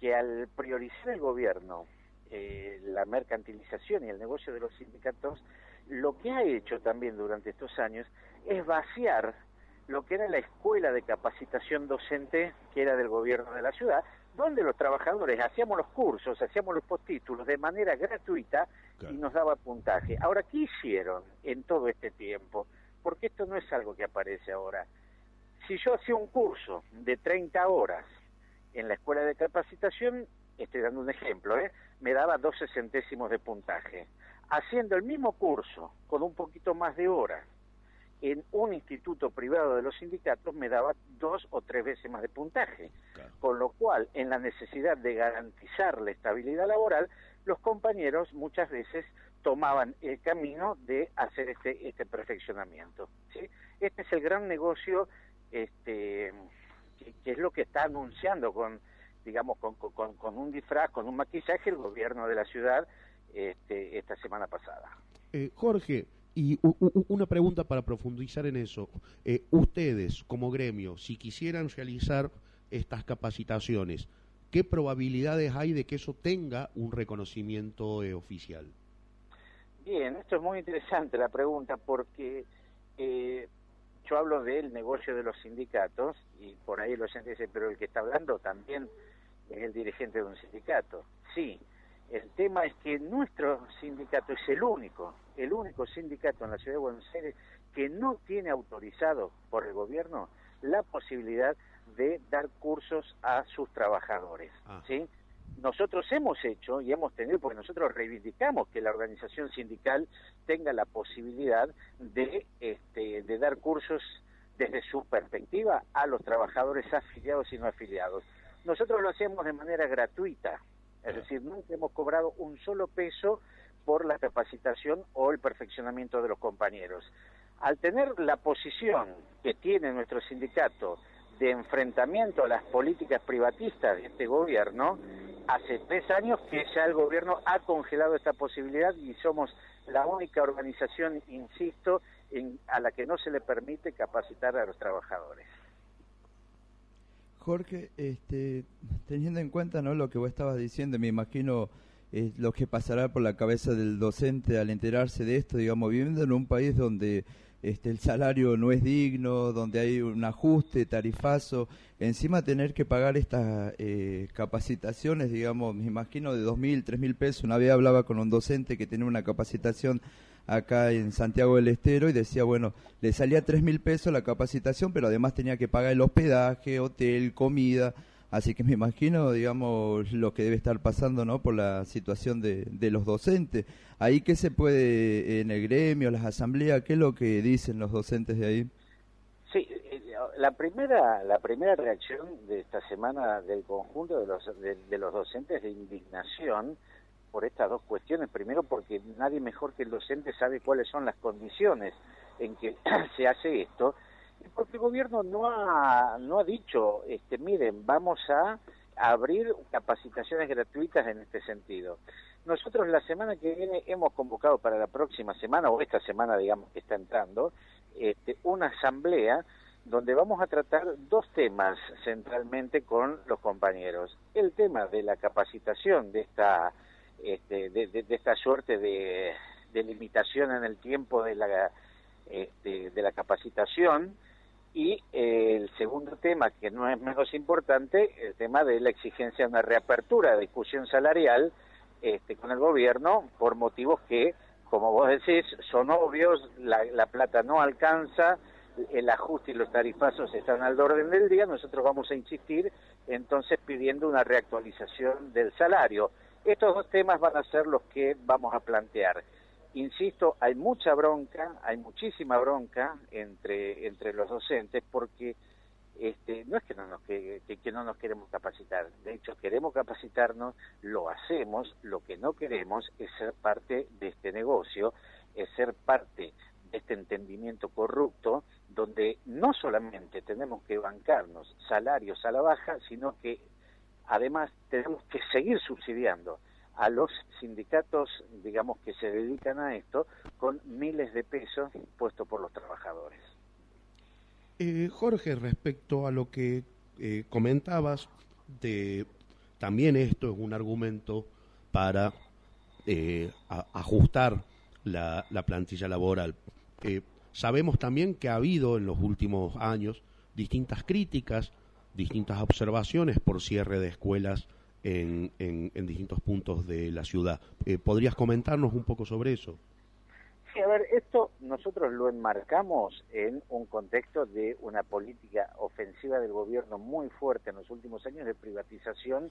Que al priorizar el gobierno eh, la mercantilización y el negocio de los sindicatos, lo que ha hecho también durante estos años es vaciar lo que era la escuela de capacitación docente que era del gobierno de la ciudad, donde los trabajadores hacíamos los cursos, hacíamos los postítulos de manera gratuita y nos daba puntaje. Ahora, ¿qué hicieron en todo este tiempo? Porque esto no es algo que aparece ahora. Si yo hacía un curso de 30 horas en la escuela de capacitación, estoy dando un ejemplo, ¿eh? me daba 12 centésimos de puntaje. Haciendo el mismo curso con un poquito más de horas en un instituto privado de los sindicatos me daba dos o tres veces más de puntaje. Con lo cual, en la necesidad de garantizar la estabilidad laboral, los compañeros muchas veces tomaban el camino de hacer este, este perfeccionamiento. ¿sí? Este es el gran negocio este, que, que es lo que está anunciando con digamos con, con, con un disfraz, con un maquillaje el gobierno de la ciudad este, esta semana pasada. Eh, Jorge, y una pregunta para profundizar en eso. Eh, ustedes, como gremio, si quisieran realizar estas capacitaciones, ¿qué probabilidades hay de que eso tenga un reconocimiento eh, oficial? Bien, esto es muy interesante la pregunta porque eh, yo hablo del negocio de los sindicatos y por ahí los oyente dice, pero el que está hablando también es el dirigente de un sindicato. Sí, el tema es que nuestro sindicato es el único, el único sindicato en la ciudad de Buenos Aires que no tiene autorizado por el gobierno la posibilidad de dar cursos a sus trabajadores. ¿sí? Nosotros hemos hecho y hemos tenido, porque nosotros reivindicamos que la organización sindical tenga la posibilidad de, este, de dar cursos desde su perspectiva a los trabajadores afiliados y no afiliados. Nosotros lo hacemos de manera gratuita, es decir, nunca hemos cobrado un solo peso por la capacitación o el perfeccionamiento de los compañeros. Al tener la posición que tiene nuestro sindicato de enfrentamiento a las políticas privatistas de este gobierno, hace tres años que ya el gobierno ha congelado esta posibilidad y somos la única organización, insisto, en- a la que no se le permite capacitar a los trabajadores. Jorge, este, teniendo en cuenta ¿no? lo que vos estabas diciendo, me imagino eh, lo que pasará por la cabeza del docente al enterarse de esto, digamos, viviendo en un país donde este, el salario no es digno, donde hay un ajuste tarifazo, encima tener que pagar estas eh, capacitaciones, digamos, me imagino de dos mil, tres mil pesos. Una vez hablaba con un docente que tenía una capacitación acá en Santiago del Estero y decía, bueno, le salía tres mil pesos la capacitación, pero además tenía que pagar el hospedaje, hotel, comida. Así que me imagino, digamos, lo que debe estar pasando, ¿no? Por la situación de, de los docentes. Ahí, ¿qué se puede en el gremio, las asambleas? ¿Qué es lo que dicen los docentes de ahí? Sí, eh, la primera, la primera reacción de esta semana del conjunto de los, de, de los docentes de indignación por estas dos cuestiones. Primero, porque nadie mejor que el docente sabe cuáles son las condiciones en que se hace esto. Y porque el gobierno no ha, no ha dicho, este, miren, vamos a abrir capacitaciones gratuitas en este sentido. Nosotros la semana que viene hemos convocado para la próxima semana, o esta semana digamos que está entrando, este, una asamblea donde vamos a tratar dos temas centralmente con los compañeros. El tema de la capacitación de esta, este, de, de- esta suerte de, de limitación en el tiempo de la, este, de la capacitación y eh, el segundo tema, que no es menos importante, el tema de la exigencia de una reapertura de discusión salarial este, con el gobierno por motivos que, como vos decís, son obvios, la, la plata no alcanza, el ajuste y los tarifazos están al orden del día, nosotros vamos a insistir entonces pidiendo una reactualización del salario. Estos dos temas van a ser los que vamos a plantear. Insisto, hay mucha bronca, hay muchísima bronca entre, entre los docentes porque este, no es que no, nos, que, no nos queremos capacitar, de hecho queremos capacitarnos, lo hacemos, lo que no queremos es ser parte de este negocio, es ser parte de este entendimiento corrupto donde no solamente tenemos que bancarnos salarios a la baja, sino que además tenemos que seguir subsidiando a los sindicatos, digamos, que se dedican a esto, con miles de pesos puestos por los trabajadores. Eh, Jorge, respecto a lo que eh, comentabas, de, también esto es un argumento para eh, ajustar la, la plantilla laboral. Eh, sabemos también que ha habido en los últimos años distintas críticas, distintas observaciones por cierre de escuelas en, en- distintos puntos de la ciudad. Eh, ¿Podrías comentarnos un poco sobre eso? Sí, a ver, esto nosotros lo enmarcamos en un contexto de una política ofensiva del gobierno muy fuerte en los últimos años de privatización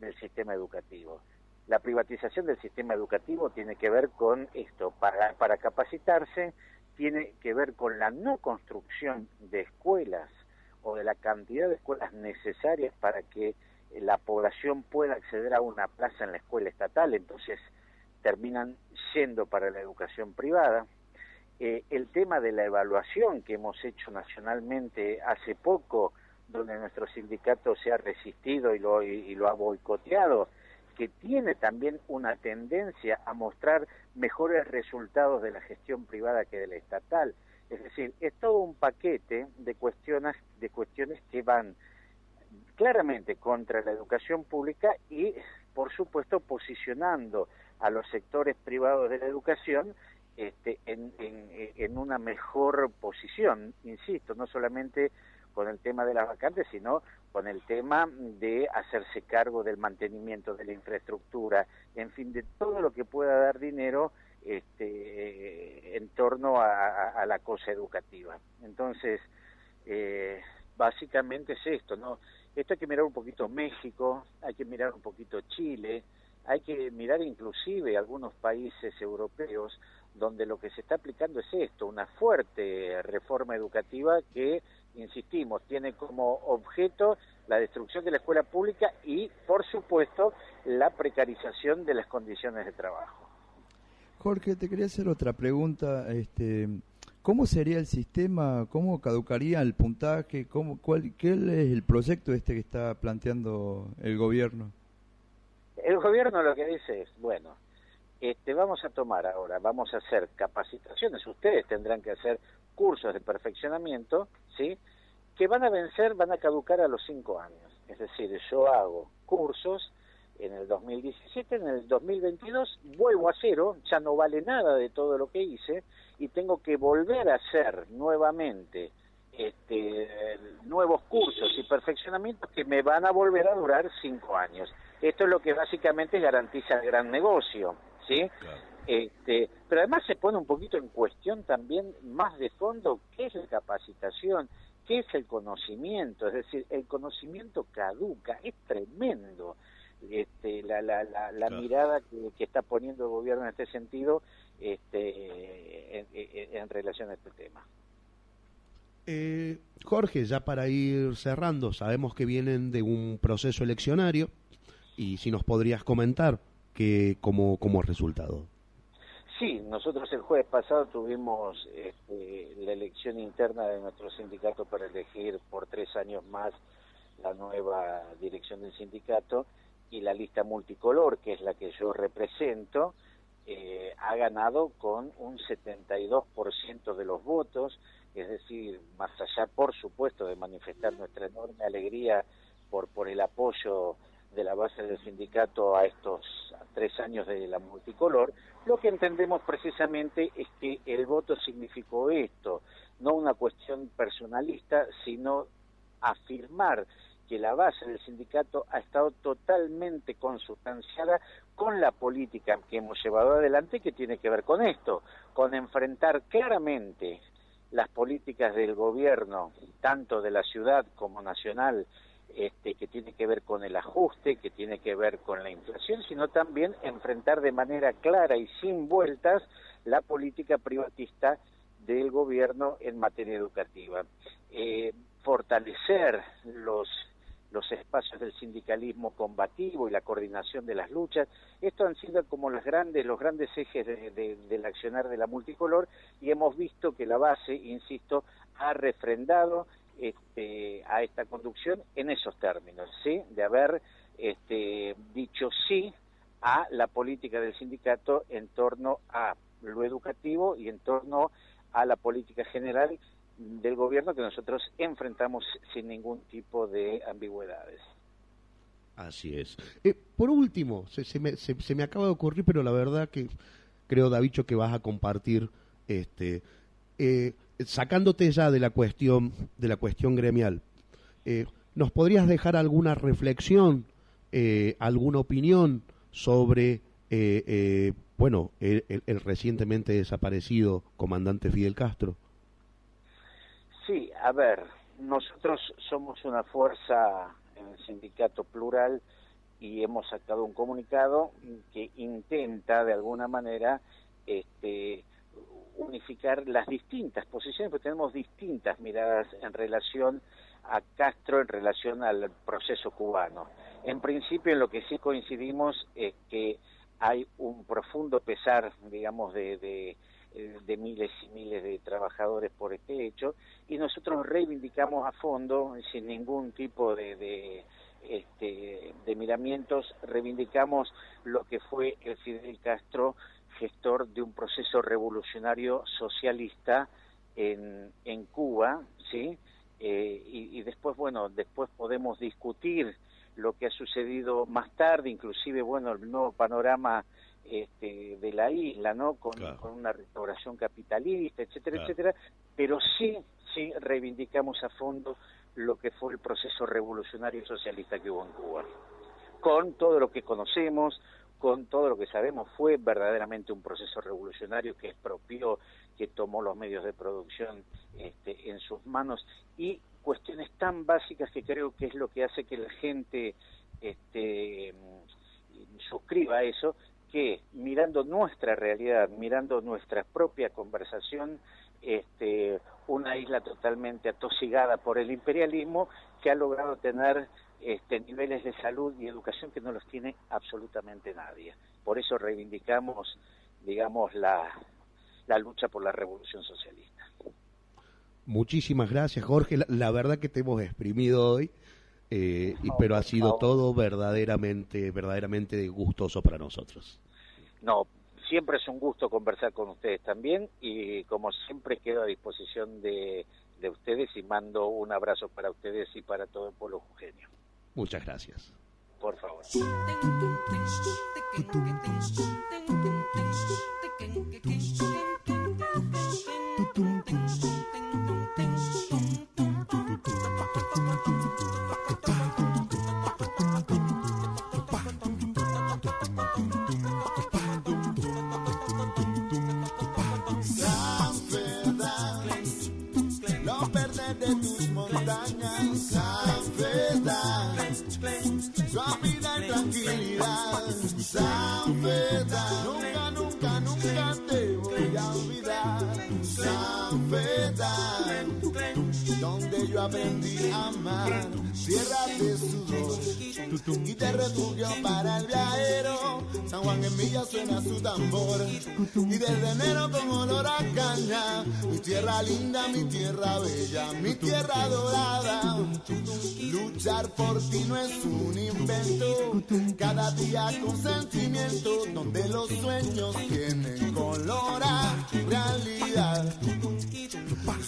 del sistema educativo. La privatización del sistema educativo tiene que ver con esto, para, para capacitarse, tiene que ver con la no construcción de escuelas o de la cantidad de escuelas necesarias para que la población pueda acceder a una plaza en la escuela estatal. Entonces, terminan yendo para la educación privada. Eh, el tema de la evaluación que hemos hecho nacionalmente hace poco, donde nuestro sindicato se ha resistido y lo, y, y lo ha boicoteado, que tiene también una tendencia a mostrar mejores resultados de la gestión privada que de la estatal. Es decir, es todo un paquete de cuestiones, de cuestiones que van claramente contra la educación pública y, por supuesto, posicionando a los sectores privados de la educación este, en, en, en una mejor posición, insisto, no solamente con el tema de las vacantes, sino con el tema de hacerse cargo del mantenimiento de la infraestructura, en fin, de todo lo que pueda dar dinero este, en torno a, a- a la cosa educativa. Entonces, eh, básicamente es esto, ¿no? Esto hay que mirar un poquito México, hay que mirar un poquito Chile, hay que mirar inclusive algunos países europeos donde lo que se está aplicando es esto, una fuerte reforma educativa que, insistimos, tiene como objeto la destrucción de la escuela pública y, por supuesto, la precarización de las condiciones de trabajo. Jorge, te quería hacer otra pregunta. Este, ¿Cómo sería el sistema? ¿Cómo caducaría el puntaje? ¿Cómo, cuál, ¿Qué es el proyecto este que está planteando el gobierno? El gobierno lo que dice es, bueno, este, vamos a tomar ahora, vamos a hacer capacitaciones, ustedes tendrán que hacer cursos de perfeccionamiento, ¿sí? Que van a vencer, van a caducar a los cinco años. Es decir, yo hago cursos en el 2017, en el 2022 vuelvo a cero, ya no vale nada de todo lo que hice y tengo que volver a hacer nuevamente este, nuevos cursos y perfeccionamientos que me van a volver a durar cinco años. Esto es lo que básicamente garantiza el gran negocio, ¿sí? Este, pero además se pone un poquito en cuestión también más de fondo qué es la capacitación, qué es el conocimiento, es decir, el conocimiento caduca, es tremendo este, la, la, la, la mirada que, que está poniendo el gobierno en este sentido este, en, en- en relación a este tema. Eh, Jorge, ya para ir cerrando, sabemos que vienen de un proceso eleccionario y si nos podrías comentar que como, como resultado. Sí, nosotros el jueves pasado tuvimos este, la elección interna de nuestro sindicato para elegir por tres años más la nueva dirección del sindicato y la lista multicolor, que es la que yo represento, eh, ha ganado con un 72% de los votos, es decir, más allá, por supuesto, de manifestar nuestra enorme alegría por, por el apoyo de la base del sindicato a estos tres años de la multicolor, lo que entendemos precisamente es que el voto significó esto, no una cuestión personalista, sino afirmar que la base del sindicato ha estado totalmente consustanciada con la política que hemos llevado adelante que tiene que ver con esto, con enfrentar claramente las políticas del gobierno, tanto de la ciudad como nacional, este, que tiene que ver con el ajuste, que tiene que ver con la inflación, sino también enfrentar de manera clara y sin vueltas la política privatista del gobierno en materia educativa. Eh, fortalecer los los espacios del sindicalismo combativo y la coordinación de las luchas. Esto han sido como los grandes, los grandes ejes de- de- del accionar de la multicolor y hemos visto que la base, insisto, ha refrendado este, a esta conducción en esos términos, ¿sí? De haber este, dicho sí a la política del sindicato en torno a lo educativo y en torno a la política general del gobierno que nosotros enfrentamos sin ningún tipo de ambigüedades. Así es. Eh, por último, se, se me, se- se me acaba de ocurrir, pero la verdad que creo, Davicho, que vas a compartir, este, eh, sacándote ya de la cuestión, de la cuestión gremial, eh, ¿nos podrías dejar alguna reflexión, eh, alguna opinión sobre, bueno, el recientemente desaparecido comandante Fidel Castro? Sí, a ver, nosotros somos una fuerza en el sindicato plural y hemos sacado un comunicado que intenta de alguna manera este, unificar las distintas posiciones, porque tenemos distintas miradas en relación a Castro, en relación al proceso cubano. En principio, en lo que sí coincidimos es que hay un profundo pesar, digamos, de, de, eh, de miles y miles de trabajadores por este hecho, y nosotros reivindicamos a fondo, sin ningún tipo de, de, este, de miramientos, reivindicamos lo que fue el Fidel Castro, gestor de un proceso revolucionario socialista en, en Cuba, ¿sí? Eh, y, y después, bueno, después podemos discutir lo que ha sucedido más tarde, inclusive, bueno, el nuevo panorama este, de la isla, ¿no? Con, con una restauración capitalista, etcétera, Claro. etcétera, pero sí, sí reivindicamos a fondo lo que fue el proceso revolucionario socialista que hubo en Cuba. Con todo lo que conocemos, con todo lo que sabemos, fue verdaderamente un proceso revolucionario que expropió, que tomó los medios de producción este, en sus manos y cuestiones tan básicas que creo que es lo que hace que la gente este, mm, suscriba a eso, que mirando nuestra realidad, mirando nuestra propia conversación, este, una isla totalmente atosigada por el imperialismo que ha logrado tener este, niveles de salud y educación que no los tiene absolutamente nadie. Por eso reivindicamos, digamos, la, la lucha por la revolución socialista. Muchísimas gracias, Jorge. La, la verdad que te hemos exprimido hoy, eh, y- pero ha sido todo verdaderamente, verdaderamente gustoso para nosotros. No, siempre es un gusto conversar con ustedes también y como siempre quedo a disposición de, de ustedes y mando un abrazo para ustedes y para todo el pueblo jujeño. Muchas gracias. Por favor. Aprendí a amar, tierra de sudor. Y de refugio para el viajero, San Juan en Villa suena su tambor. Y desde enero con olor a caña, mi tierra linda, mi tierra bella, mi tierra dorada. Luchar por ti no es un invento, cada día con sentimiento, donde los sueños tienen color a realidad.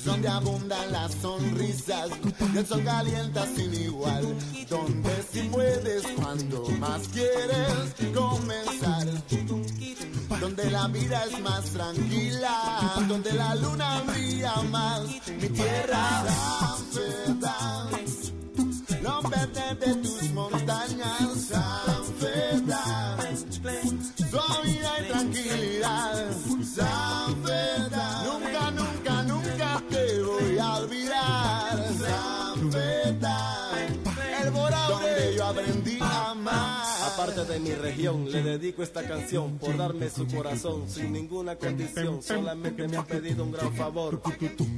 Donde abundan las sonrisas, el sol calienta sin igual, donde si puedes cuando más quieres comenzar. Donde la vida es más tranquila, donde la luna brilla más, mi tierra San verdad, no de tus montañas, De mi región, le dedico esta canción por darme su corazón sin ninguna condición. Solamente me ha pedido un gran favor,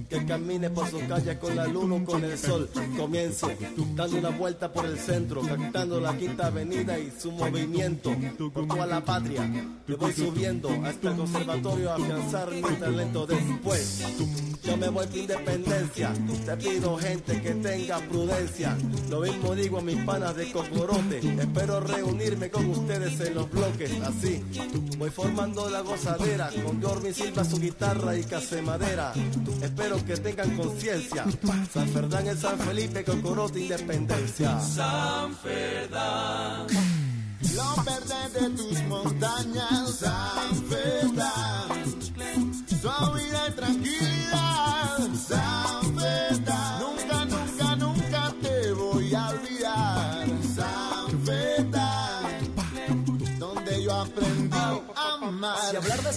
que camine por sus calles con la luna o con el sol. Comienzo dando una vuelta por el centro, captando la quinta avenida y su movimiento por toda la patria. Me voy subiendo hasta el conservatorio a afianzar mi talento después. Yo me voy por independencia, te pido gente que tenga prudencia. Lo mismo digo a mis panas de Cocorote, espero reunirme con ustedes en los bloques, así. Voy formando la gozadera, con Jormi Silva su guitarra y case madera. Espero que tengan conciencia, San Ferdán es San Felipe, Cocorote, Independencia. San Ferdán. No perder de tus montañas, San Ferdán.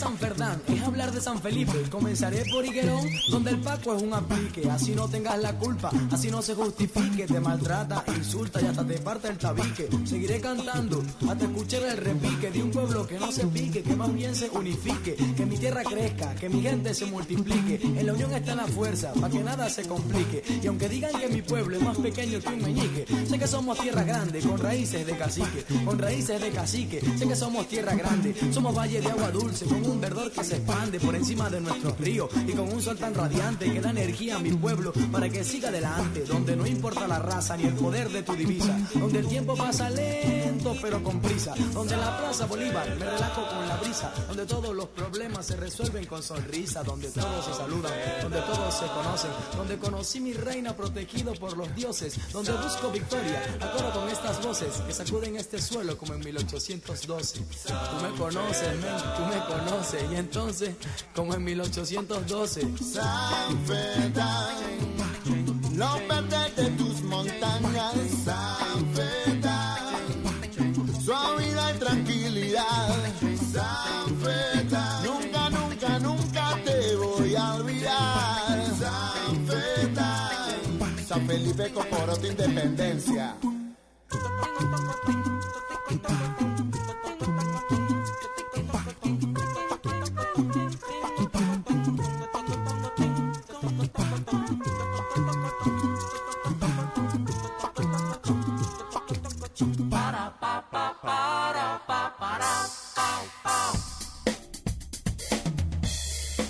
San Ferdán es de San Felipe, comenzaré por Higuerón, donde el Paco es un aplique. Así no tengas la culpa, así no se justifique. Te maltrata, insulta y hasta te parte el tabique. Seguiré cantando hasta escuchar el repique de un pueblo que no se pique, que más bien se unifique. Que mi tierra crezca, que mi gente se multiplique. En la unión está la fuerza, para que nada se complique. Y aunque digan que mi pueblo es más pequeño que un meñique, sé que somos tierra grande, con raíces de cacique, con raíces de cacique. Sé que somos tierra grande, somos valle de agua dulce, con un verdor que se expande por encima de nuestros ríos y con un sol tan radiante que da energía a mi pueblo para que siga adelante, donde no importa la raza ni el poder de tu divisa, donde el tiempo pasa lento pero con prisa, donde la plaza Bolívar me relajo con la brisa, donde todos los problemas se resuelven con sonrisa, donde todos se saludan, donde todos se conocen, donde conocí mi reina protegido por los dioses, donde busco victoria, acuerdo con estas voces que sacuden este suelo como en 1812. Tú me conoces, tú me conoces, y entonces, como en 1812. San Ferdán. No perder de tus montañas, San Ferdán. Suavidad y tranquilidad, San Ferdán. Nunca, nunca, nunca te voy a olvidar, San Ferdán. San Felipe, Cocorote, Independencia.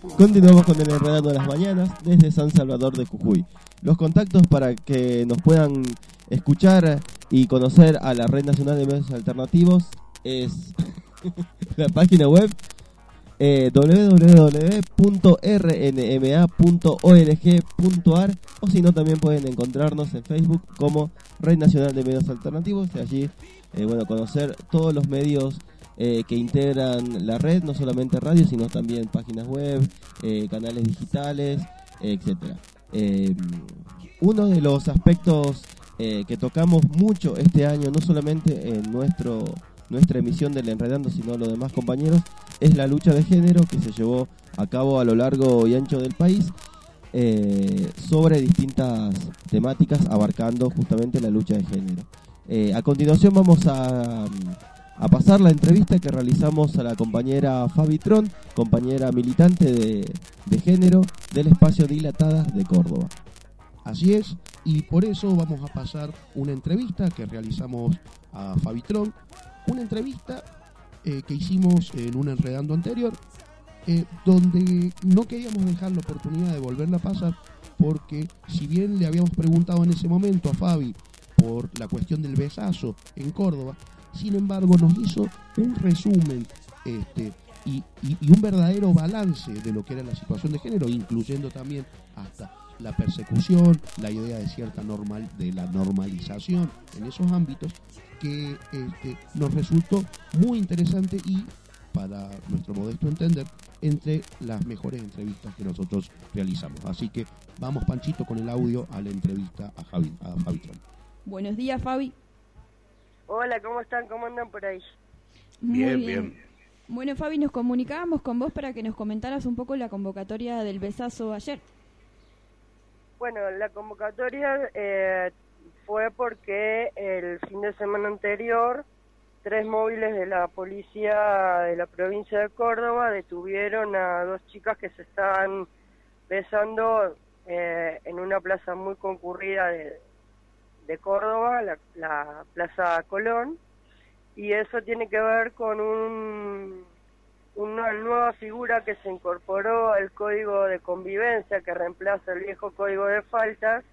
Continuamos con el Enredando de las Mañanas desde San Salvador de Jujuy. Los contactos para que nos puedan escuchar y conocer a la Red Nacional de Medios Alternativos es la página web eh, www.rnma.org.ar o si no también pueden encontrarnos en Facebook como Red Nacional de Medios Alternativos y allí eh, bueno conocer todos los medios eh, que integran la red, no solamente radio, sino también páginas web, eh, canales digitales, etcétera. Eh, uno de los aspectos que tocamos mucho este año, no solamente en nuestro nuestra emisión del Enredando, sino los demás compañeros, es la lucha de género que se llevó a cabo a lo largo y ancho del país sobre distintas temáticas abarcando justamente la lucha de género. A continuación vamos a, a pasar la entrevista que realizamos a la compañera Fabi Tron, compañera militante de, de género del espacio Dilatadas de Córdoba. Así es, y por eso vamos a pasar una entrevista que realizamos a Fabitrón, una entrevista eh, que hicimos en un enredando anterior, eh, donde no queríamos dejar la oportunidad de volverla a pasar, porque si bien le habíamos preguntado en ese momento a Fabi por la cuestión del besazo en Córdoba, sin embargo nos hizo un resumen este, y, un verdadero balance de lo que era la situación de género, incluyendo también hasta la persecución, la idea de cierta normal, de la normalización en esos ámbitos, que este, nos resultó muy interesante y, para nuestro modesto entender, entre las mejores entrevistas que nosotros realizamos. Así que vamos, Panchito, con el audio a la entrevista a Javi, a Javi Tron. Buenos días, Fabi. Hola, ¿cómo están? ¿Cómo andan por ahí? Muy Bueno, Fabi, nos comunicábamos con vos para que nos comentaras un poco la convocatoria del besazo ayer. Bueno, la convocatoria eh, fue porque el fin de semana anterior tres móviles de la policía de la provincia de Córdoba detuvieron a dos chicas que se estaban besando eh, en una plaza muy concurrida de, de Córdoba, la, la Plaza Colón, y eso tiene que ver con un, una nueva figura que se incorporó al código de convivencia que reemplaza el viejo código de faltas,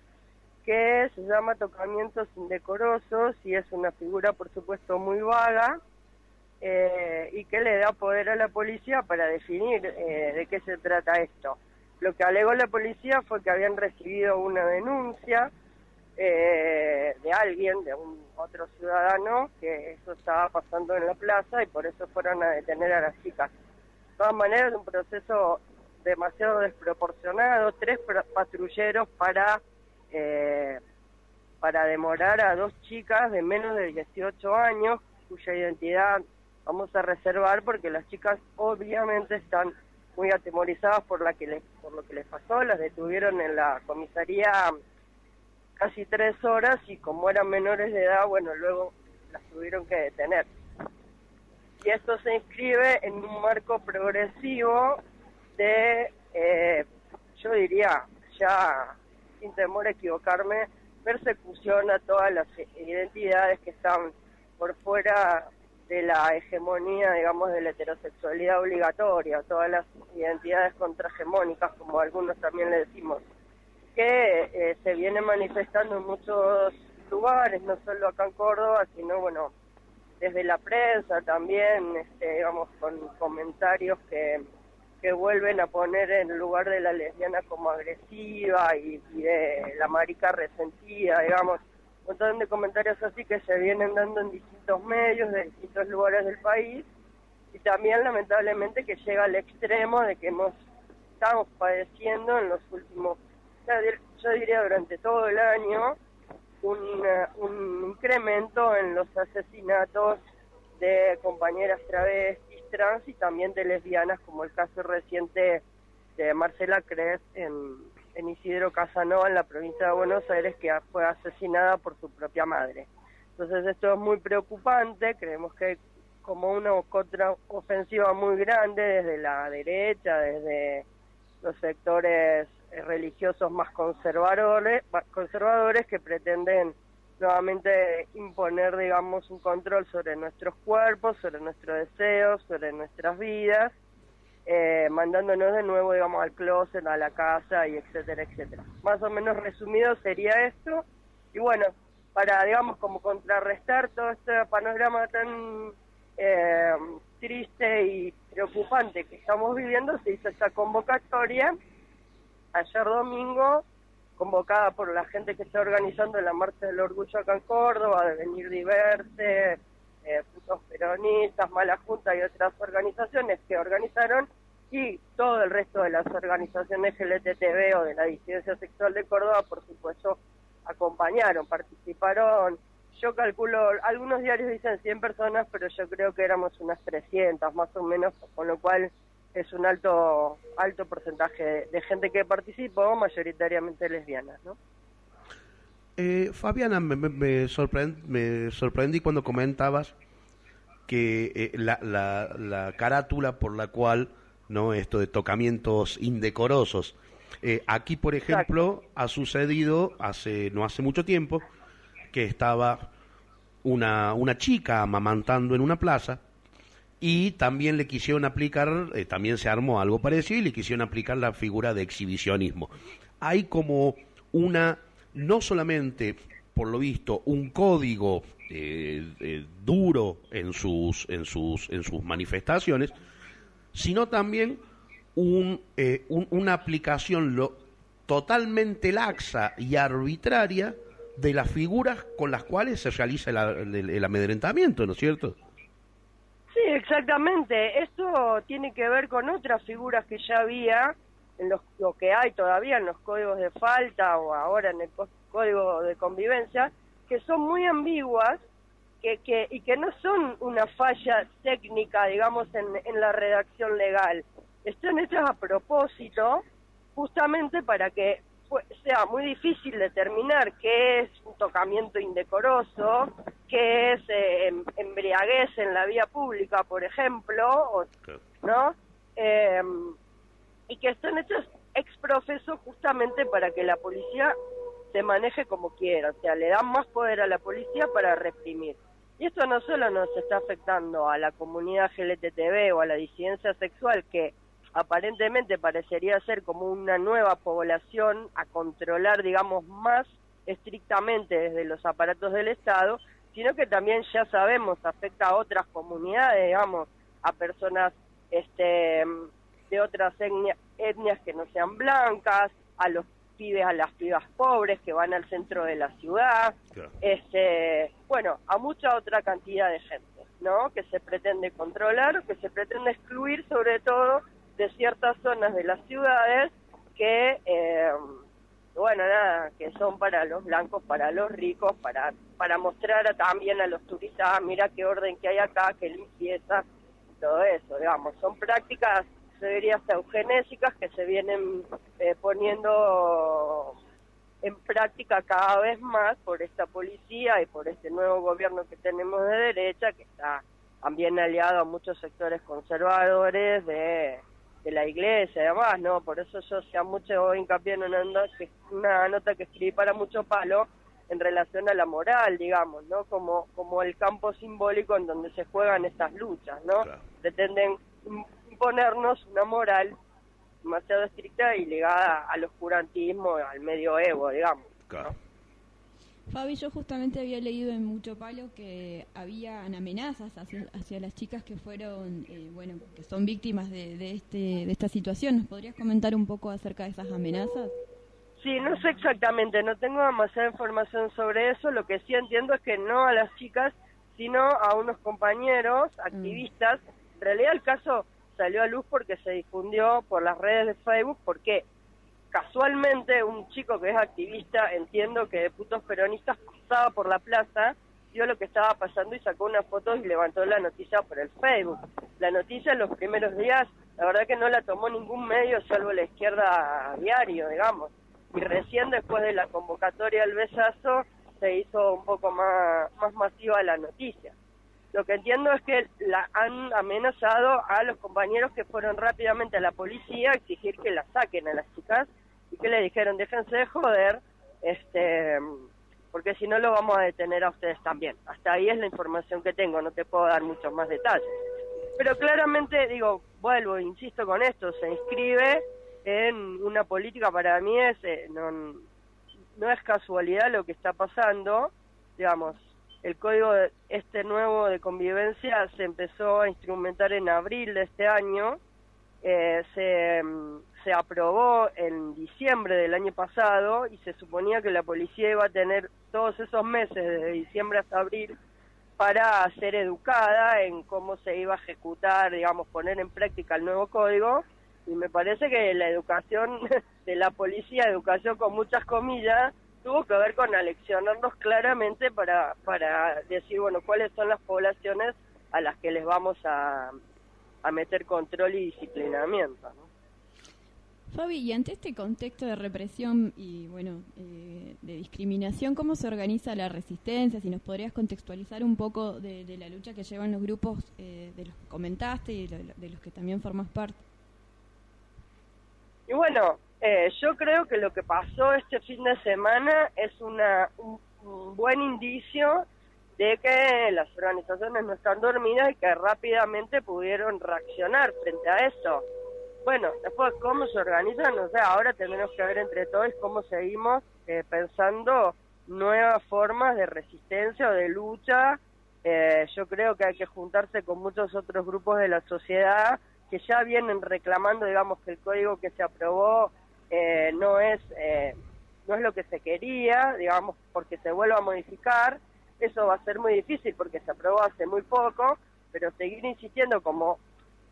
que se llama tocamientos indecorosos y es una figura por supuesto muy vaga eh, y que le da poder a la policía para definir eh, de qué se trata esto. Lo que alegó la policía fue que habían recibido una denuncia eh, de alguien, de un otro ciudadano, que eso estaba pasando en la plaza y por eso fueron a detener a las chicas. De todas maneras, un proceso demasiado desproporcionado, tres patrulleros para eh, para demorar a dos chicas de menos de 18 años cuya identidad vamos a reservar porque las chicas obviamente están muy atemorizadas por la que les, por lo que les pasó, las detuvieron en la comisaría casi tres horas y como eran menores de edad, bueno, luego las tuvieron que detener. Y esto se inscribe en un marco progresivo de, eh, yo diría, ya sin temor a equivocarme, persecución a todas las identidades que están por fuera de la hegemonía, digamos, de la heterosexualidad obligatoria, todas las identidades contrahegemónicas, como algunos también le decimos, que eh, se viene manifestando en muchos lugares, no solo acá en Córdoba, sino, bueno, desde la prensa también, este, digamos, con comentarios que, que vuelven a poner en lugar de la lesbiana como agresiva y, de la marica resentida, digamos, un montón de comentarios así que se vienen dando en distintos medios de distintos lugares del país y también lamentablemente que llega al extremo de que hemos estamos padeciendo en los últimos, yo diría durante todo el año, un, incremento en los asesinatos de compañeras travestis, trans y también de lesbianas, como el caso reciente de Marcela Cres en, en Isidro Casanova, en la provincia de Buenos Aires, que fue asesinada por su propia madre. Entonces esto es muy preocupante, creemos que hay como una contraofensiva muy grande desde la derecha, desde los sectores religiosos más conservadores, conservadores que pretenden nuevamente imponer, digamos, un control sobre nuestros cuerpos, sobre nuestros deseos, sobre nuestras vidas, eh, mandándonos de nuevo, digamos, al closet, a la casa y etcétera, etcétera. Más o menos resumido sería esto. Y bueno, para, digamos, como contrarrestar todo este panorama tan eh, triste y preocupante que estamos viviendo, se hizo esta convocatoria ayer domingo, convocada por la gente que está organizando la Marcha del Orgullo acá en Córdoba, de venir diverse, eh, peronistas, Mala Junta y otras organizaciones que organizaron, y todo el resto de las organizaciones LTTB o de la disidencia sexual de Córdoba, por supuesto, acompañaron, participaron. Yo calculo, algunos diarios dicen 100 personas, pero yo creo que éramos unas 300 más o menos, con lo cual es un alto alto porcentaje de, de gente que participó, mayoritariamente lesbianas, ¿no? Eh, Fabiana, me, me- me sorprend- me sorprendí cuando comentabas que eh, la, la, la carátula por la cual, ¿no? Esto de tocamientos indecorosos. Eh, aquí, por ejemplo, ha sucedido hace no hace mucho tiempo que estaba una, una chica amamantando en una plaza y también le quisieron aplicar, eh, también se armó algo parecido y le quisieron aplicar la figura de exhibicionismo. Hay como una, no solamente, por lo visto, un código eh, eh, duro en sus, en, sus, en sus manifestaciones, sino también un, eh, un- una aplicación lo, totalmente laxa y arbitraria de las figuras con las cuales se realiza el, el- el amedrentamiento, ¿no es cierto? Sí, exactamente. Esto tiene que ver con otras figuras que ya había, en los, lo que hay todavía en los códigos de falta o ahora en el código de convivencia, que son muy ambiguas que, que, y que no son una falla técnica, digamos, en, en la redacción legal. Están hechas a propósito, justamente para que sea muy difícil determinar qué es un tocamiento indecoroso, qué es eh, em- embriaguez en la vía pública, por ejemplo, o- ¿no? Eh, y que están hechos ex profeso justamente para que la policía se maneje como quiera, o sea, le dan más poder a la policía para reprimir. Y esto no solo nos está afectando a la comunidad LGTB o a la disidencia sexual, que aparentemente parecería ser como una nueva población a controlar, digamos, más estrictamente desde los aparatos del Estado, sino que también ya sabemos afecta a otras comunidades, digamos, a personas este, de otras etnia- etnias que no sean blancas, a los pibes, a las pibas pobres que van al centro de la ciudad, este, bueno, a mucha otra cantidad de gente, ¿no? Que se pretende controlar, que se pretende excluir sobre todo de ciertas zonas de las ciudades que, eh, bueno, nada, que son para los blancos, para los ricos, para, para mostrar también a los turistas, "Ah, mira qué orden que hay acá, qué limpieza, todo eso, digamos, son prácticas, se diría hasta eugenésicas, que se vienen eh, poniendo en práctica cada vez más por esta policía y por este nuevo gobierno que tenemos de derecha, que está también aliado a muchos sectores conservadores de, de la iglesia y demás, ¿no? Por eso yo hacía mucho hincapié en una nota, que, una nota que escribí para mucho palo en relación a la moral, digamos, ¿no? Como, como el campo simbólico en donde se juegan estas luchas, ¿no? Pretenden im- imponernos una moral demasiado estricta y ligada al oscurantismo, al medioevo, digamos. Fabi, yo justamente había leído en Mucho Palo que habían amenazas hacia, hacia las chicas que fueron, eh, bueno, que son víctimas de, de, este, de esta situación. ¿Nos podrías comentar un poco acerca de esas amenazas? Sí, no sé exactamente, no tengo demasiada información sobre eso. Lo que sí entiendo es que no a las chicas, sino a unos compañeros activistas. En realidad el caso salió a luz porque se difundió por las redes de Facebook, porque casualmente un chico que es activista, entiendo que de putos peronistas, pasaba por la plaza vio lo que estaba pasando y sacó unas fotos y levantó la noticia por el Facebook. La noticia en los primeros días, la verdad que no la tomó ningún medio, salvo la izquierda diario, digamos. Y recién después de la convocatoria del besazo se hizo un poco más, más masiva la noticia. Lo que entiendo es que la han amenazado a los compañeros que fueron rápidamente a la policía a exigir que la saquen a las chicas y que le dijeron, déjense de joder, este, porque si no lo vamos a detener a ustedes también. Hasta ahí es la información que tengo, no te puedo dar muchos más detalles. Pero claramente, digo, vuelvo, insisto con esto, se inscribe en una política, para mí es, eh, no, no es casualidad lo que está pasando, digamos, el código de- este nuevo de convivencia se empezó a instrumentar en abril de este año, eh, se, se aprobó en diciembre del año pasado y se suponía que la policía iba a tener todos esos meses, desde diciembre hasta abril, para ser educada en cómo se iba a ejecutar, digamos, poner en práctica el nuevo código. Y me parece que la educación de la policía, educación con muchas comillas, tuvo que ver con aleccionarnos claramente para, para decir, bueno, cuáles son las poblaciones a las que les vamos a, a meter control y disciplinamiento. ¿no? Fabi, y ante este contexto de represión y bueno eh, de discriminación, ¿cómo se organiza la resistencia? Si nos podrías contextualizar un poco de, la lucha que llevan los grupos eh, de los que comentaste y de, de los que también formas parte. Y bueno, eh, yo creo que lo que pasó este fin de semana es una, un, un buen indicio de que las organizaciones no están dormidas y que rápidamente pudieron reaccionar frente a eso. Bueno, después cómo se organizan, no sé, ahora tenemos que ver entre todos cómo seguimos eh, pensando nuevas formas de resistencia o de lucha. Eh, yo creo que hay que juntarse con muchos otros grupos de la sociedad que ya vienen reclamando, digamos, que el código que se aprobó eh, no es eh, no es lo que se quería, digamos, porque se vuelva a modificar. Eso va a ser muy difícil porque se aprobó hace muy poco, pero seguir insistiendo como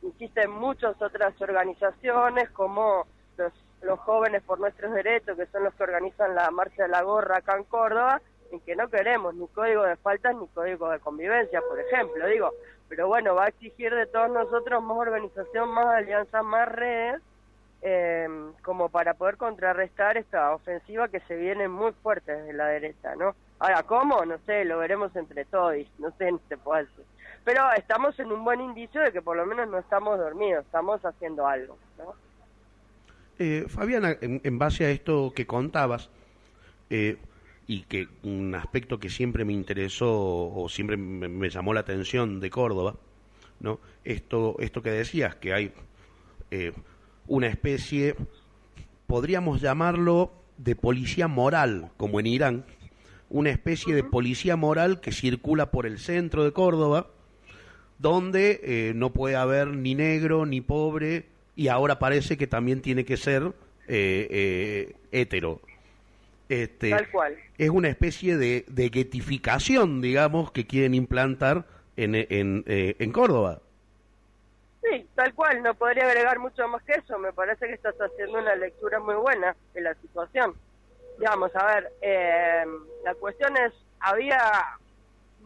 insisten muchas otras organizaciones como los, los jóvenes por nuestros derechos, que son los que organizan la marcha de la gorra acá en Córdoba, en que no queremos ni código de faltas ni código de convivencia, por ejemplo, digo, pero bueno, va a exigir de todos nosotros más organización, más alianza, más redes, eh, como para poder contrarrestar esta ofensiva que se viene muy fuerte desde la derecha, ¿no? Ahora, ¿cómo? No sé, lo veremos entre todos, no sé, no se puede hacer. Pero estamos en un buen indicio de que por lo menos no estamos dormidos, estamos haciendo algo, ¿no? Eh, Fabiana, en, en base a esto que contabas, eh, y que un aspecto que siempre me interesó o siempre me, me llamó la atención de Córdoba, ¿no? Esto, esto que decías, que hay eh, una especie, podríamos llamarlo de policía moral, como en Irán, una especie de policía moral que circula por el centro de Córdoba, donde eh, no puede haber ni negro ni pobre, y ahora parece que también tiene que ser eh, eh, hetero. Este, Tal cual. Es una especie de, de guetificación, digamos, que quieren implantar en, en, eh, en Córdoba. Sí, tal cual, no podría agregar mucho más que eso. Me parece que estás haciendo una lectura muy buena de la situación. Digamos, a ver, eh, la cuestión es, había,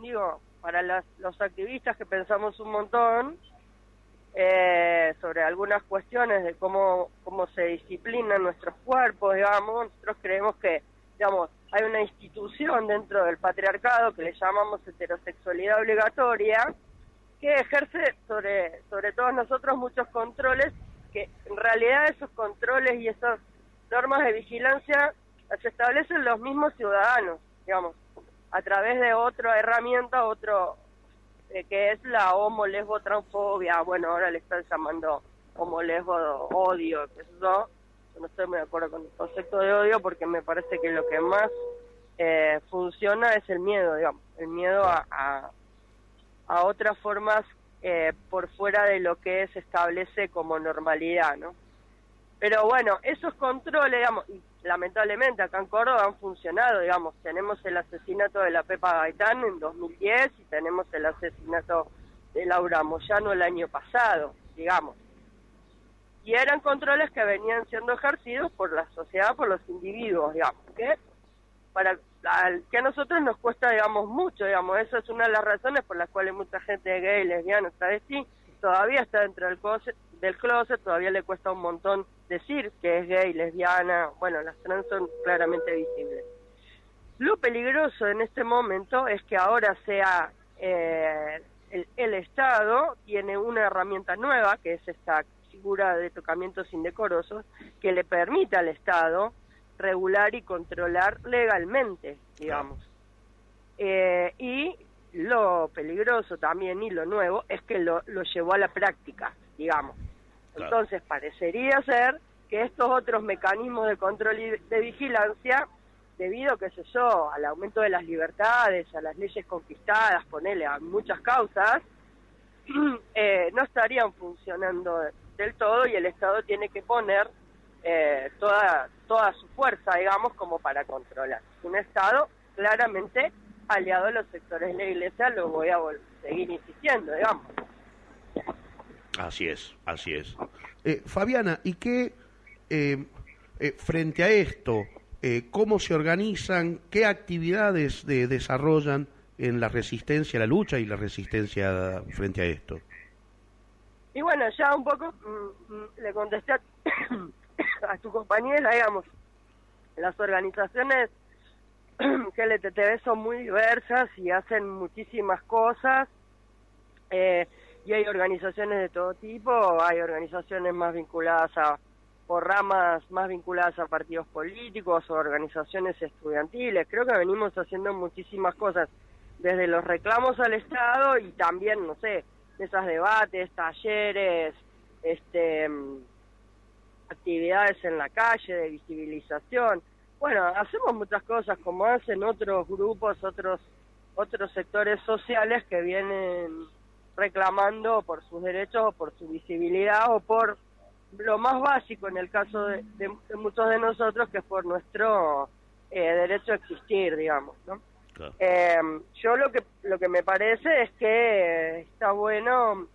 digo, para las, los activistas que pensamos un montón eh, sobre algunas cuestiones de cómo, cómo se disciplinan nuestros cuerpos, digamos, nosotros creemos que, digamos, hay una institución dentro del patriarcado que le llamamos heterosexualidad obligatoria, que ejerce sobre, sobre todos nosotros muchos controles, que en realidad esos controles y esas normas de vigilancia las establecen los mismos ciudadanos, digamos, a través de otra herramienta, otro eh, que es la homo lesbo transfobia, bueno, ahora le están llamando homo lesbo odio, que eso, yo no estoy muy de acuerdo con el concepto de odio porque me parece que lo que más eh, funciona es el miedo, digamos, el miedo a, a a otras formas eh, por fuera de lo que se establece como normalidad, ¿no? Pero bueno, esos controles, digamos, lamentablemente acá en Córdoba han funcionado, digamos, tenemos el asesinato de la Pepa Gaitán en 2010 y tenemos el asesinato de Laura Moyano el año pasado, digamos. Y eran controles que venían siendo ejercidos por la sociedad, por los individuos, digamos, que para que a nosotros nos cuesta, digamos, mucho, digamos, eso es una de las razones por las cuales mucha gente gay, lesbiana, travesti, todavía está dentro del closet, del closet, todavía le cuesta un montón decir que es gay, lesbiana, bueno, las trans son claramente visibles. Lo peligroso en este momento es que ahora sea eh, el, el Estado tiene una herramienta nueva, que es esta figura de tocamientos indecorosos, que le permite al Estado regular y controlar legalmente, digamos. Eh, y lo peligroso también y lo nuevo es que lo, lo llevó a la práctica, digamos. Claro. Entonces parecería ser que estos otros mecanismos de control y de vigilancia, debido, qué sé yo, al aumento de las libertades, a las leyes conquistadas, ponele a muchas causas, eh, no estarían funcionando del todo y el Estado tiene que poner eh, toda, toda su fuerza, digamos, como para controlar. Un Estado claramente aliado a los sectores de la Iglesia, lo voy a seguir insistiendo, digamos. Así es, así es. Eh, Fabiana, ¿y qué, eh, eh, frente a esto, eh, cómo se organizan, qué actividades de- desarrollan en la resistencia, la lucha y la resistencia frente a esto? Y bueno, ya un poco mm, mm, le contesté a, a tu compañera, digamos, las organizaciones que LTTB son muy diversas y hacen muchísimas cosas. eh, y hay organizaciones de todo tipo, hay organizaciones más vinculadas a, por ramas más vinculadas a partidos políticos o organizaciones estudiantiles. Creo que venimos haciendo muchísimas cosas, desde los reclamos al Estado y también, no sé, de debates, talleres, este actividades en la calle de visibilización. Bueno, hacemos muchas cosas como hacen otros grupos, otros otros sectores sociales que vienen reclamando por sus derechos o por su visibilidad o por lo más básico en el caso de, de- de muchos de nosotros que es por nuestro eh, derecho a existir, digamos, ¿no? Eh, yo lo que lo que me parece es que está bueno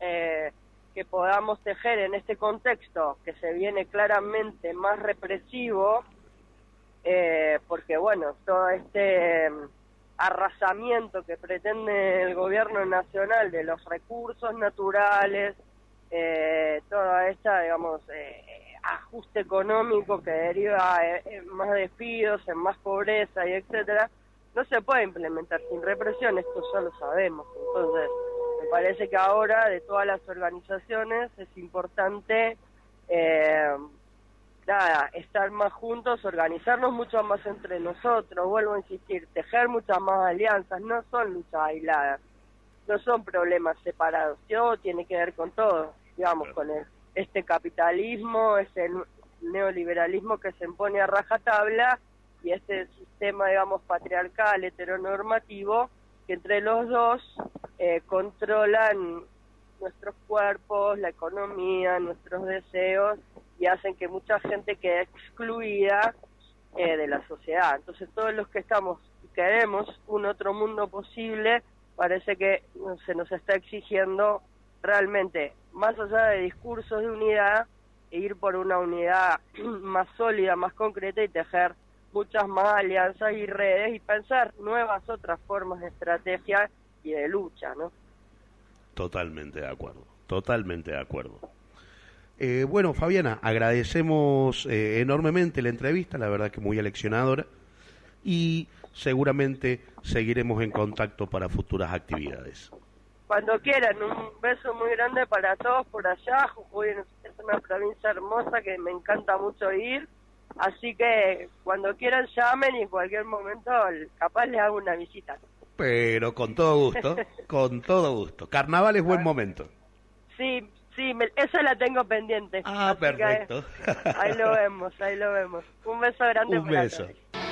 eh, que podamos tejer en este contexto que se viene claramente más represivo, eh, porque bueno, todo este eh, arrasamiento que pretende el gobierno nacional de los recursos naturales, eh, toda esta, digamos, eh, ajuste económico que deriva eh, en más despidos, en más pobreza y etcétera, no se puede implementar sin represión, esto ya lo sabemos. Entonces, me parece que ahora de todas las organizaciones es importante eh, nada, estar más juntos, organizarnos mucho más entre nosotros, vuelvo a insistir, tejer muchas más alianzas, no son luchas aisladas, no son problemas separados, todo tiene que ver con todo, digamos, con el, este capitalismo, nu- neoliberalismo que se impone a rajatabla y este sistema, digamos, patriarcal, heteronormativo, que entre los dos eh, controlan nuestros cuerpos, la economía, nuestros deseos y hacen que mucha gente quede excluida eh, de la sociedad. Entonces todos los que estamos queremos un otro mundo posible, parece que se nos está exigiendo realmente, más allá de discursos de unidad, ir por una unidad más sólida, más concreta y tejer muchas más alianzas y redes y pensar nuevas otras formas de estrategia y de lucha, ¿no? Totalmente de acuerdo, totalmente de acuerdo. Eh, bueno, Fabiana, agradecemos eh, enormemente la entrevista, la verdad que muy aleccionadora, y seguramente seguiremos en contacto para futuras actividades. Cuando quieran, un beso muy grande para todos por allá. Jujuy es una provincia hermosa que me encanta mucho ir. Así que cuando quieran llamen y en cualquier momento capaz les hago una visita. Pero con todo gusto, con todo gusto. Carnaval es buen momento. Sí, sí, me- esa la tengo pendiente. Ah, que perfecto. Ahí lo vemos, ahí lo vemos. Un beso grande Un para beso. todos.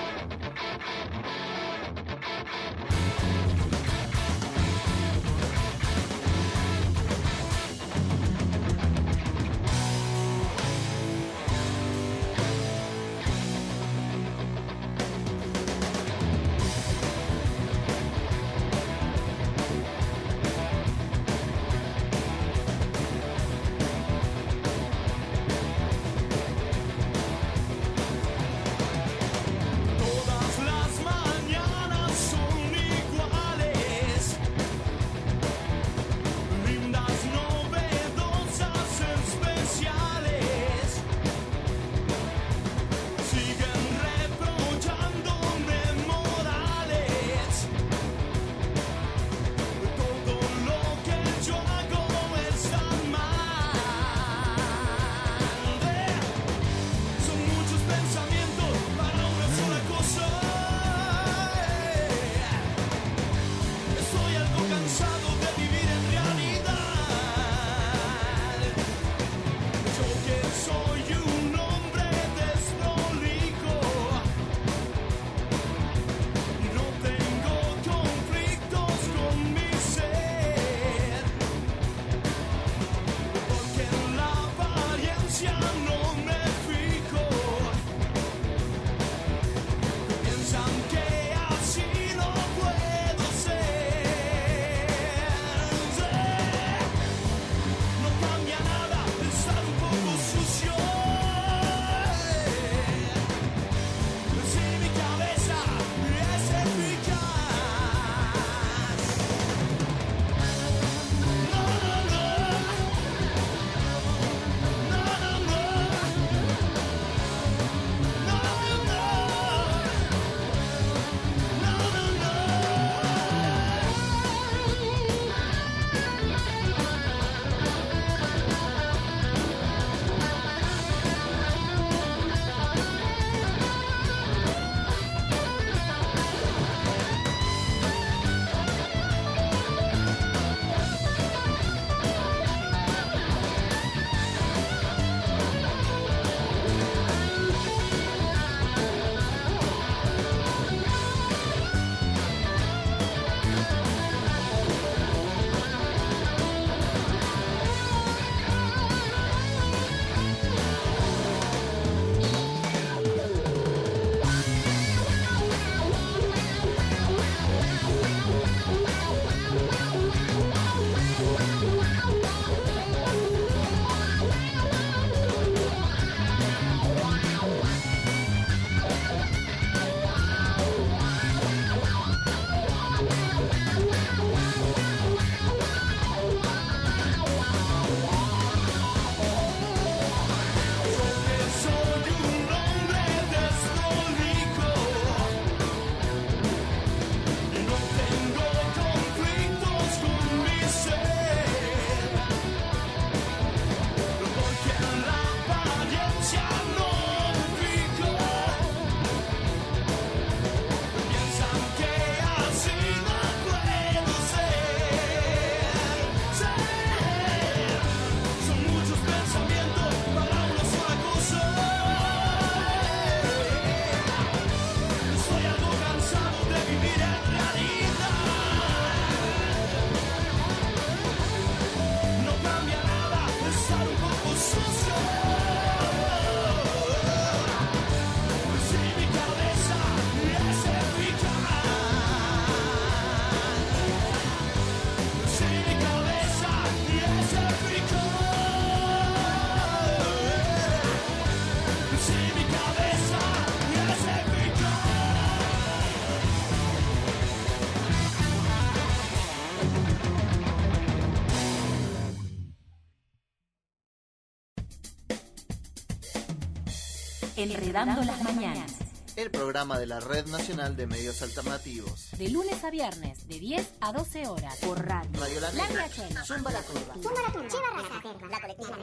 Enredando las mañanas. El programa de la Red Nacional de Medios Alternativos. De lunes a viernes, de 10 a 12 horas. Por radio. Radio La La Negra. Zumba la Curva. Zumba la Curva. La colectiva.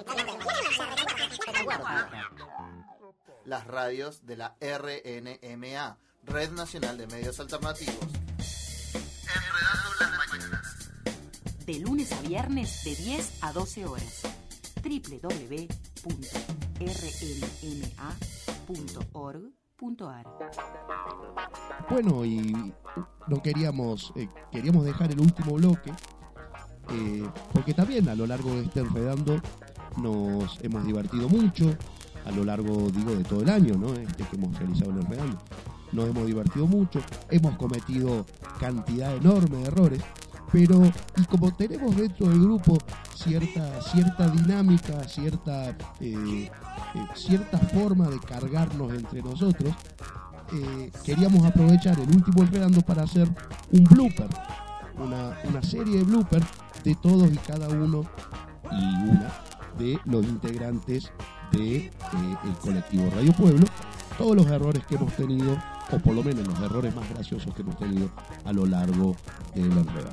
Las radios de la RNMA, Red Nacional de Medios Alternativos. Enredando las mañanas. De lunes a viernes, de 10 a 12 horas. Bueno, y no queríamos, eh, queríamos dejar el último bloque, eh, porque también a lo largo de este enredando nos hemos divertido mucho, a lo largo, digo, de todo el año, ¿no? Este que hemos realizado el enredando. Nos hemos divertido mucho, hemos cometido cantidad enorme de errores, pero y como tenemos dentro del grupo cierta cierta dinámica, cierta eh, eh, cierta forma de cargarnos entre nosotros, eh, queríamos aprovechar el último enredando para hacer un blooper, una, una serie de bloopers de todos y cada uno y una de los integrantes del de, el colectivo Radio Pueblo, todos los errores que hemos tenido, o por lo menos los errores más graciosos que hemos tenido a lo largo del enredando.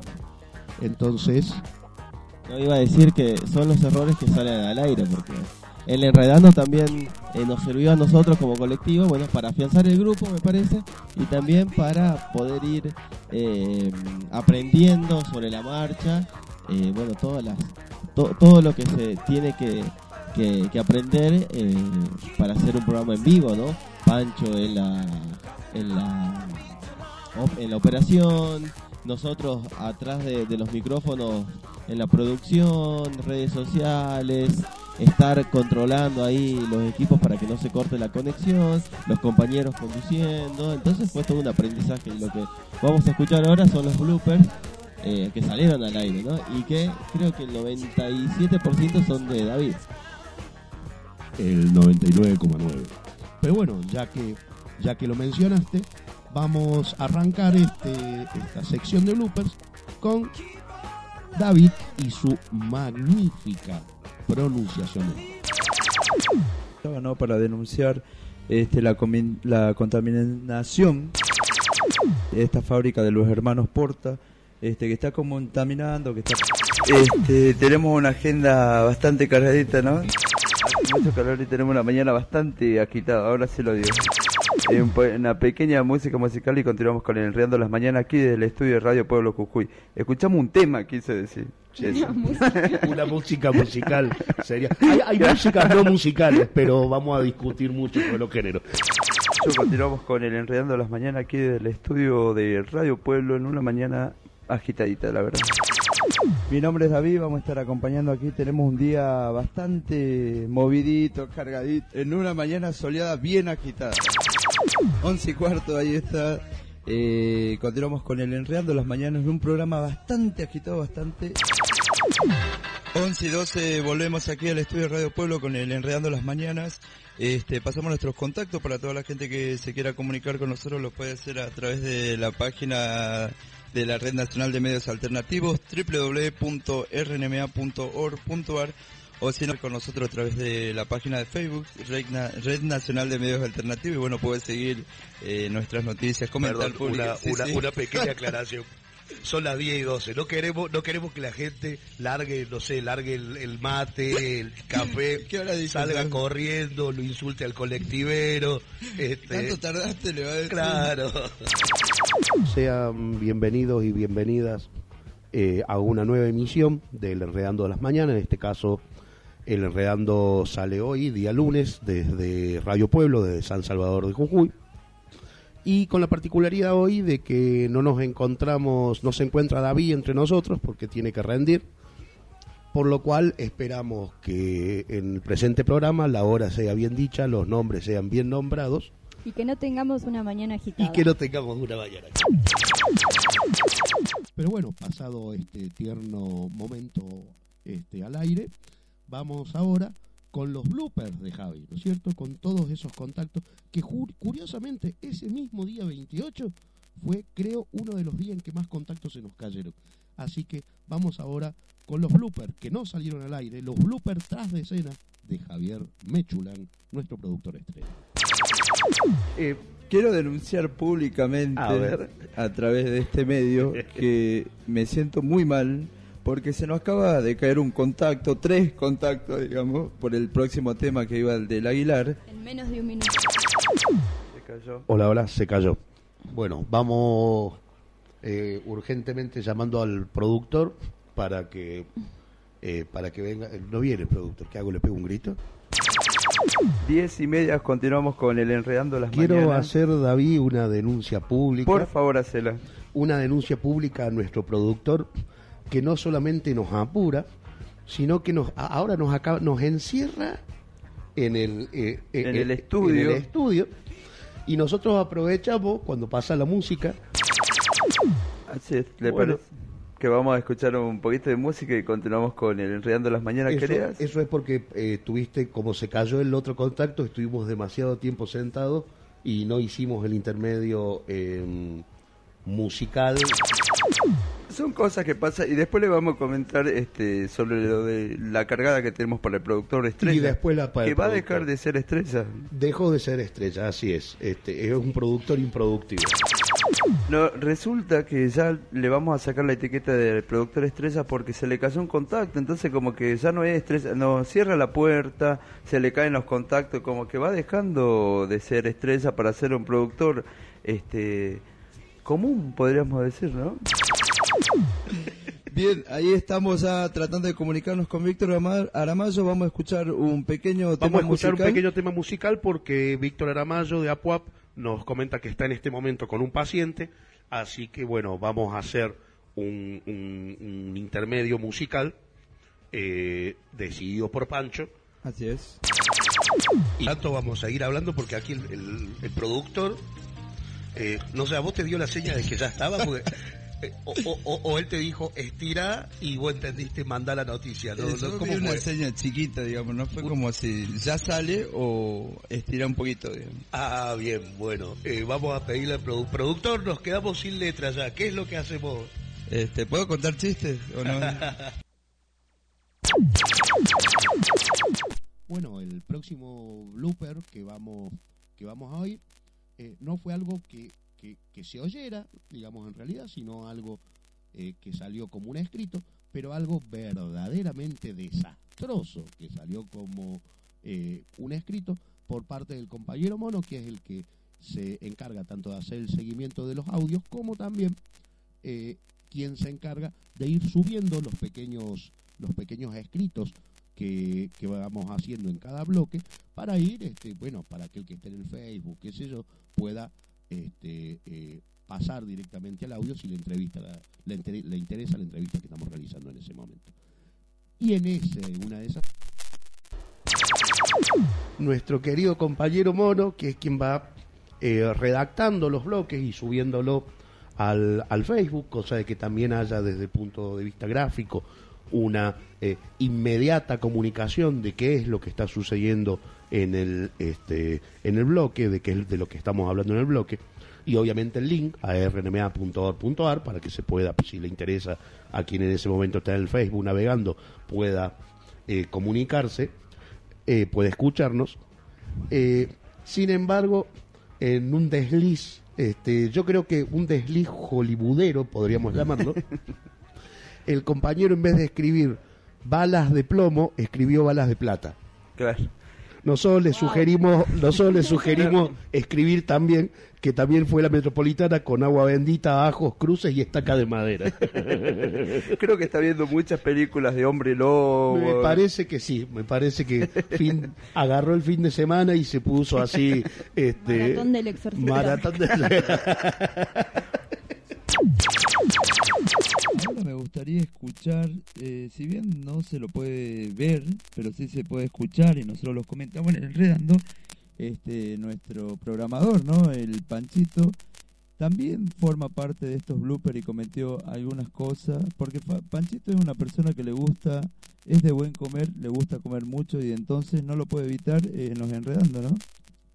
Entonces, No iba a decir que son los errores que salen al aire, porque el enredando también eh, nos sirvió a nosotros como colectivo, bueno, para afianzar el grupo, me parece, y también para poder ir eh, aprendiendo sobre la marcha, eh, bueno, todas las, to- todo lo que se tiene que, que- que aprender para hacer un programa en vivo, ¿no? Pancho en la, en la, en la operación, nosotros atrás de, los micrófonos en la producción, redes sociales, estar controlando ahí los equipos para que no se corte la conexión, los compañeros conduciendo, entonces fue todo un aprendizaje lo que vamos a escuchar ahora son los bloopers eh, que salieron al aire, ¿no? Y que creo que el 97% son de David. el 99,9. Pero bueno, ya que, ya que lo mencionaste, vamos a arrancar este, esta sección de bloopers con David y su magnífica pronunciación. ¿no? para denunciar este, la, la contaminación de esta fábrica de los hermanos Porta, este, que está contaminando, que está... Este, tenemos una agenda bastante cargadita, ¿no? Mucho calor y tenemos una mañana bastante agitada, ahora sí lo digo. Eh, una pequeña música musical y continuamos con el Enredando las Mañanas aquí desde el estudio de Radio Pueblo Jujuy. Escuchamos un tema, quise decir. Una música musical sería. Hay, hay músicas no musicales, pero vamos a discutir mucho sobre los géneros. Continuamos con el Enredando las Mañanas aquí desde el estudio de Radio Pueblo en una mañana agitadita, la verdad. Mi nombre es David, vamos a estar acompañando aquí. Tenemos un día bastante movidito, cargadito, en una mañana soleada bien agitada. Once y cuarto, ahí está. Eh, continuamos con el Enredando las Mañanas, un programa bastante agitado, bastante 11 y 12 volvemos aquí al estudio Radio Pueblo con el Enredando las Mañanas. Este, pasamos nuestros contactos para toda la gente que se quiera comunicar con nosotros, lo puede hacer a través de la página de la Red Nacional de Medios Alternativos, www.rnma.org.ar o si no con nosotros a través de la página de Facebook, Red, Na- Red Nacional de Medios Alternativos y bueno, puede seguir eh, nuestras noticias, comentar, Perdón, una, Sí, una- sí. una pequeña aclaración. Son las 10 y 12. No queremos, no queremos que la gente largue, no sé, largue el, el mate, el café, salga corriendo, lo insulte al colectivero. Este, Tanto tardaste, le va a decir. Claro. Sean bienvenidos y bienvenidas eh, a una nueva emisión del Enredando de las Mañanas. En este caso, el Enredando sale hoy, día lunes, desde Radio Pueblo, de San Salvador de Jujuy. Y con la particularidad hoy de que no nos encontramos, no se encuentra David entre nosotros porque tiene que rendir. Por lo cual esperamos que en el presente programa la hora sea bien dicha, los nombres sean bien nombrados Y que no tengamos una mañana agitada. y que no tengamos una mañana. Pero bueno, pasado este tierno momento este, al aire, vamos ahora con los bloopers de Javi, ¿no es cierto? Con todos esos contactos que curiosamente ese mismo día 28 fue, creo, uno de los días en que más contactos se nos cayeron. Así que vamos ahora con los bloopers que no salieron al aire, los bloopers tras de escena de Javier Mechulán, nuestro productor estrella. Eh, quiero denunciar públicamente A ver. a través de este medio que me siento muy mal porque se nos acaba de caer un contacto, tres contactos, digamos, por el próximo tema que iba el del Aguilar. En menos de un minuto. Se cayó. Hola, hola, se cayó. Bueno, vamos eh, urgentemente llamando al productor para que eh, para que venga. eh, No viene el productor, ¿qué hago? ¿Le pego un grito? Diez y media continuamos con el Enredando las Quiero Mañanas. hacer, David, una denuncia pública. Por favor, hacela. Una denuncia pública a nuestro productor que no solamente nos apura, sino que nos ahora nos acaba, nos encierra en el, eh, eh, En eh, el estudio. en el estudio, y nosotros aprovechamos cuando pasa la música. Así es, ¿le Bueno. parece? Que vamos a escuchar un poquito de música y continuamos con el Enredando las Mañanas. Eso, ¿Querías? eso es porque eh, tuviste, como se cayó el otro contacto, estuvimos demasiado tiempo sentados y no hicimos el intermedio eh, musical. Son cosas que pasan y después le vamos a comentar este sobre lo de la cargada que tenemos para el productor estrella. Y después la para que va a dejar de ser estrella. Dejó de ser estrella, así es. Este, es un productor improductivo. No, resulta que ya le vamos a sacar la etiqueta de productor estrella porque se le cayó un contacto, entonces como que ya no es estrella, no cierra la puerta, se le caen los contactos, como que va dejando de ser estrella para ser un productor este común, podríamos decir, ¿no? Bien, ahí estamos ya tratando de comunicarnos con Víctor Ama- Aramayo, vamos a escuchar un pequeño tema Vamos a escuchar musical. un pequeño tema musical porque Víctor Aramayo de Apuap nos comenta que está en este momento con un paciente, así que bueno, vamos a hacer un, un- un intermedio musical eh, decidido por Pancho. Así es. Y tanto vamos a ir hablando porque aquí el, el- el productor, eh, no sé, a vos te dio la seña de que ya estaba, porque, o, o- él te dijo estira y vos entendiste mandar la noticia. ¿no? Eso ¿No? fue ¿Cómo una fue? seña chiquita, digamos, no fue como si ya sale o estira un poquito, digamos. Ah, bien, bueno, eh, vamos a pedirle al produ- productor, nos quedamos sin letra ya, ¿qué es lo que hacemos? Este, ¿Puedo contar chistes o no? Bueno, el próximo blooper que vamos, que vamos a oír eh, no fue algo que, que, que se oyera, digamos en realidad, sino algo eh, que salió como un escrito, pero algo verdaderamente desastroso que salió como eh, un escrito por parte del compañero Mono, que es el que se encarga tanto de hacer el seguimiento de los audios como también eh, quien se encarga de ir subiendo los pequeños los pequeños escritos que, que vamos haciendo en cada bloque para ir, este, bueno, para aquel que esté en el Facebook, qué sé yo, pueda este, eh, pasar directamente al audio si le interesa la entrevista que estamos realizando en ese momento. Y en ese, una de esas Nuestro querido compañero Mono, que es quien va eh, redactando los bloques y subiéndolo al, al Facebook, cosa de que también haya desde el punto de vista gráfico una eh, inmediata comunicación de qué es lo que está sucediendo en el este en el bloque, de qué es de lo que estamos hablando en el bloque y obviamente el link a rnma.org.ar para que se pueda, si le interesa a quien en ese momento está en el Facebook navegando, pueda eh, comunicarse, eh, puede escucharnos. Eh, sin embargo, en un desliz, este, yo creo que un desliz hollywoodero, podríamos llamarlo, el compañero en vez de escribir balas de plomo, escribió balas de plata. Claro. Nosotros le sugerimos, nosotros le sugerimos escribir también que también fue la metropolitana con agua bendita, ajos, cruces y estaca de madera. Creo que está viendo muchas películas de hombre lobo. Me parece que sí, me parece que fin, agarró el fin de semana y se puso así, este, Maratón del exorcista. maratón del- me gustaría escuchar, eh, si bien no se lo puede ver, pero sí se puede escuchar y nosotros los comentamos en el Redando, este, nuestro programador, ¿no? El Panchito, también forma parte de estos bloopers y cometió algunas cosas, porque Panchito es una persona que le gusta, es de buen comer, le gusta comer mucho y entonces no lo puede evitar eh, en los enredando, ¿no?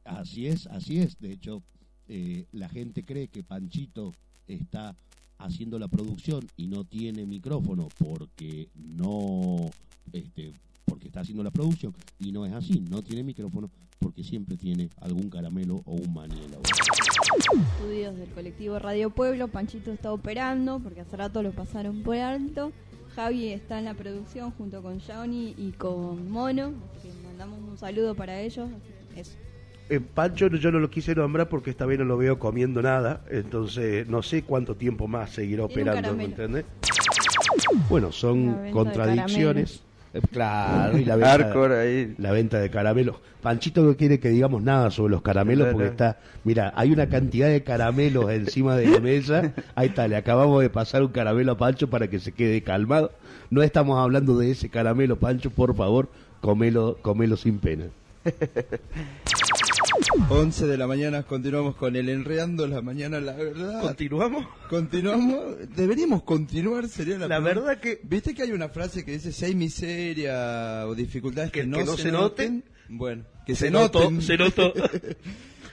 Así es, así es. De hecho, eh, la gente cree que Panchito está haciendo la producción y no tiene micrófono porque no este, porque está haciendo la producción. Y no es así, no tiene micrófono porque siempre tiene algún caramelo o un boca. Estudios del colectivo Radio Pueblo, Panchito está operando porque hace rato lo pasaron por alto. Javi está en la producción junto con Johnny y con Mono, mandamos un saludo para ellos. Eso. Eh, Pancho yo no lo quise nombrar porque esta vez no lo veo comiendo nada, entonces no sé cuánto tiempo más seguirá operando, ¿me entendés? Bueno, son contradicciones. Eh, Claro, y la Hardcore venta, la venta de caramelos. Panchito no quiere que digamos nada sobre los caramelos porque está, mira, hay una cantidad de caramelos encima de la mesa. Ahí está, le acabamos de pasar un caramelo a Pancho para que se quede calmado. No estamos hablando de ese caramelo, Pancho, por favor, comelo, comelo sin pena. 11 de la mañana continuamos con el Enreando la mañana, la verdad. ¿Continuamos? Continuamos. Deberíamos continuar, sería la La pregunta. verdad que- ¿Viste que hay una frase que dice si hay miseria o dificultades que, Que- no, que no se, se noten? Bueno, que se, Se notó, noten. se notó.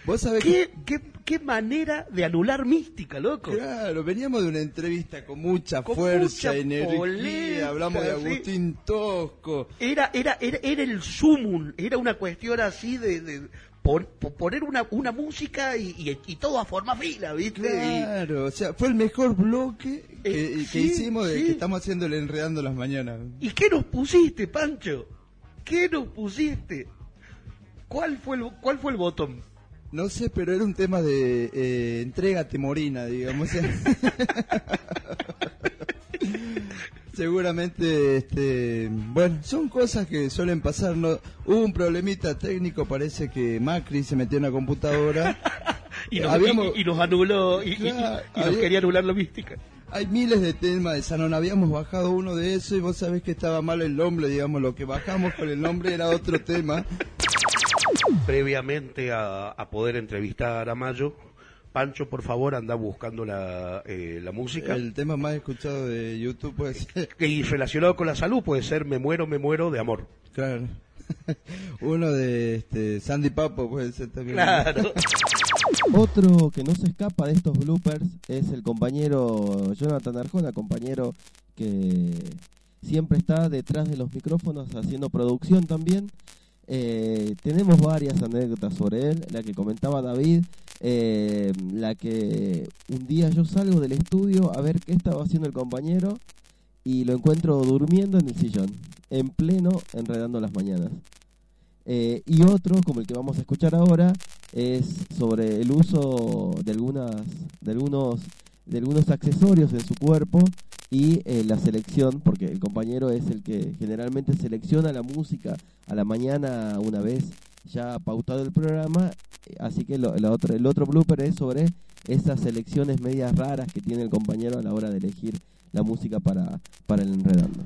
Vos sabés ¿Qué, qué, qué manera de anular mística, loco. Claro, veníamos de una entrevista con mucha Con fuerza, mucha energía, polenta, hablamos de sí. Agustín Tosco. Era, era, era, era el sumum, era una cuestión así de, de pon- po- poner una, una música y, y, y todo a forma fila, ¿viste? Claro, o sea, fue el mejor bloque que, Eh, que sí, hicimos de sí. que estamos haciendo el Enredando las mañanas. ¿Y, ¿Y qué nos pusiste, Pancho? ¿Qué nos pusiste? ¿Cuál fue el, cuál fue el botón? No sé, pero era un tema de eh, entrega temorina, digamos. Seguramente, este, bueno, son cosas que suelen pasar. ¿no? Hubo un problemita técnico, parece que Macri se metió en la computadora. Y nos, Habíamos- y- y nos anuló, y, y- Claro, y nos había- quería anular la mística. Hay miles de temas de Sanón, habíamos bajado uno de eso y vos sabés que estaba mal el nombre, digamos, lo que bajamos con el nombre era otro tema. Previamente a, a poder entrevistar a Mayo, Pancho, por favor, anda buscando la, eh, la música. El tema más escuchado de YouTube puede ser. Y relacionado con la salud puede ser Me muero, me muero de amor. Claro. Uno de este, Sandy Papo puede ser también. Claro. Otro que no se escapa de estos bloopers es el compañero Jonathan Arjona, compañero que siempre está detrás de los micrófonos haciendo producción también. Eh, tenemos varias anécdotas sobre él, la que comentaba David, eh, la que un día yo salgo del estudio a ver qué estaba haciendo el compañero y lo encuentro durmiendo en el sillón, en pleno enredando las mañanas. Eh, y otro, como el que vamos a escuchar ahora, es sobre el uso de algunas, de algunos, de algunos accesorios en su cuerpo y eh, la selección, porque el compañero es el que generalmente selecciona la música a la mañana una vez ya pautado el programa, eh, así que lo- la otra- el otro blooper es sobre esas selecciones medias raras que tiene el compañero a la hora de elegir la música para, para el enredando.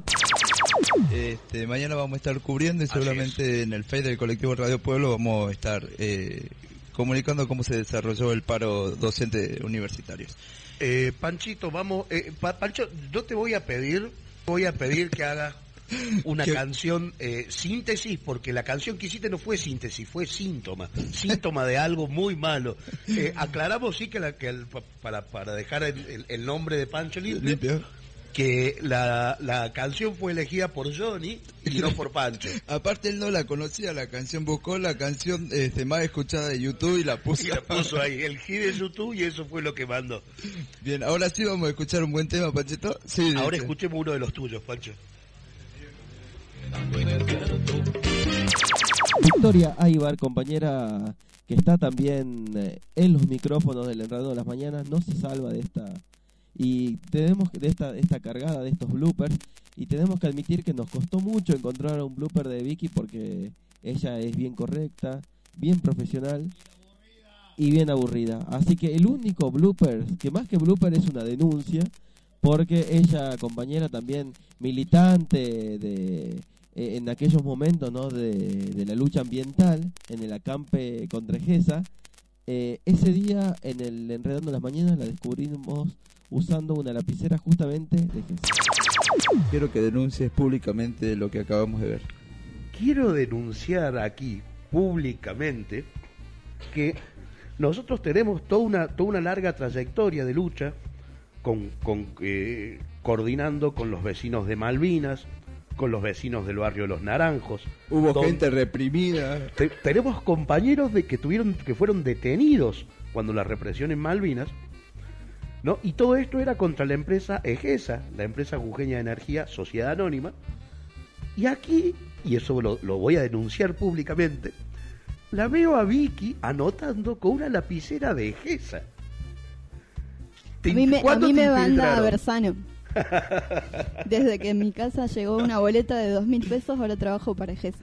Este, mañana vamos a estar cubriendo y seguramente en el Face del colectivo Radio Pueblo vamos a estar eh, comunicando cómo se desarrolló el paro docente universitario. Eh, Panchito, vamos, eh, Pa- Pancho, yo te voy a pedir, voy a pedir que hagas una ¿Qué? canción eh, síntesis, porque la canción que hiciste no fue síntesis, fue síntoma, síntoma de algo muy malo. Eh, aclaramos sí que, la, que el- pa- para, para dejar el, nombre de Pancho limpio, Limpio. que la, la canción fue elegida por Johnny y no por Pancho. Aparte él no la conocía la canción, buscó la canción este, más escuchada de YouTube y la puso. Y la puso ahí, el hit de YouTube y eso fue lo que mandó. Bien, ahora sí vamos a escuchar un buen tema, Panchito. Sí, Ahora dice. escuchemos uno de los tuyos, Pancho. Victoria Aybar, compañera que está también eh, en los micrófonos del enredado de las mañanas, no se salva de esta y tenemos de esta esta cargada de estos bloopers y tenemos que admitir que nos costó mucho encontrar un blooper de Vicky porque ella es bien correcta, bien profesional y bien aburrida. Así que el único blooper, que más que blooper es una denuncia, porque ella, compañera también militante de eh, en aquellos momentos ¿no? de, de la lucha ambiental en el acampe contra Egesa, eh, ese día en el Enredando las Mañanas la descubrimos usando una lapicera justamente de Egesa. Quiero que denuncies públicamente lo que acabamos de ver. quiero denunciar aquí públicamente que nosotros tenemos toda una, toda una larga trayectoria de lucha con, con, eh, coordinando con los vecinos de Malvinas, con los vecinos del barrio Los Naranjos. Hubo donde gente reprimida. te- tenemos compañeros de que tuvieron que fueron detenidos cuando la represión en Malvinas. ¿no? Y todo esto era contra la empresa EGESA, la empresa jujeña de energía, sociedad anónima. Y aquí, y eso lo, lo voy a denunciar públicamente, la veo a Vicky anotando con una lapicera de EGESA. A mí me, a ¿Cuándo mí me banda infiltraron? Bersano. Desde que en mi casa llegó una boleta de dos mil pesos, ahora trabajo para EGES.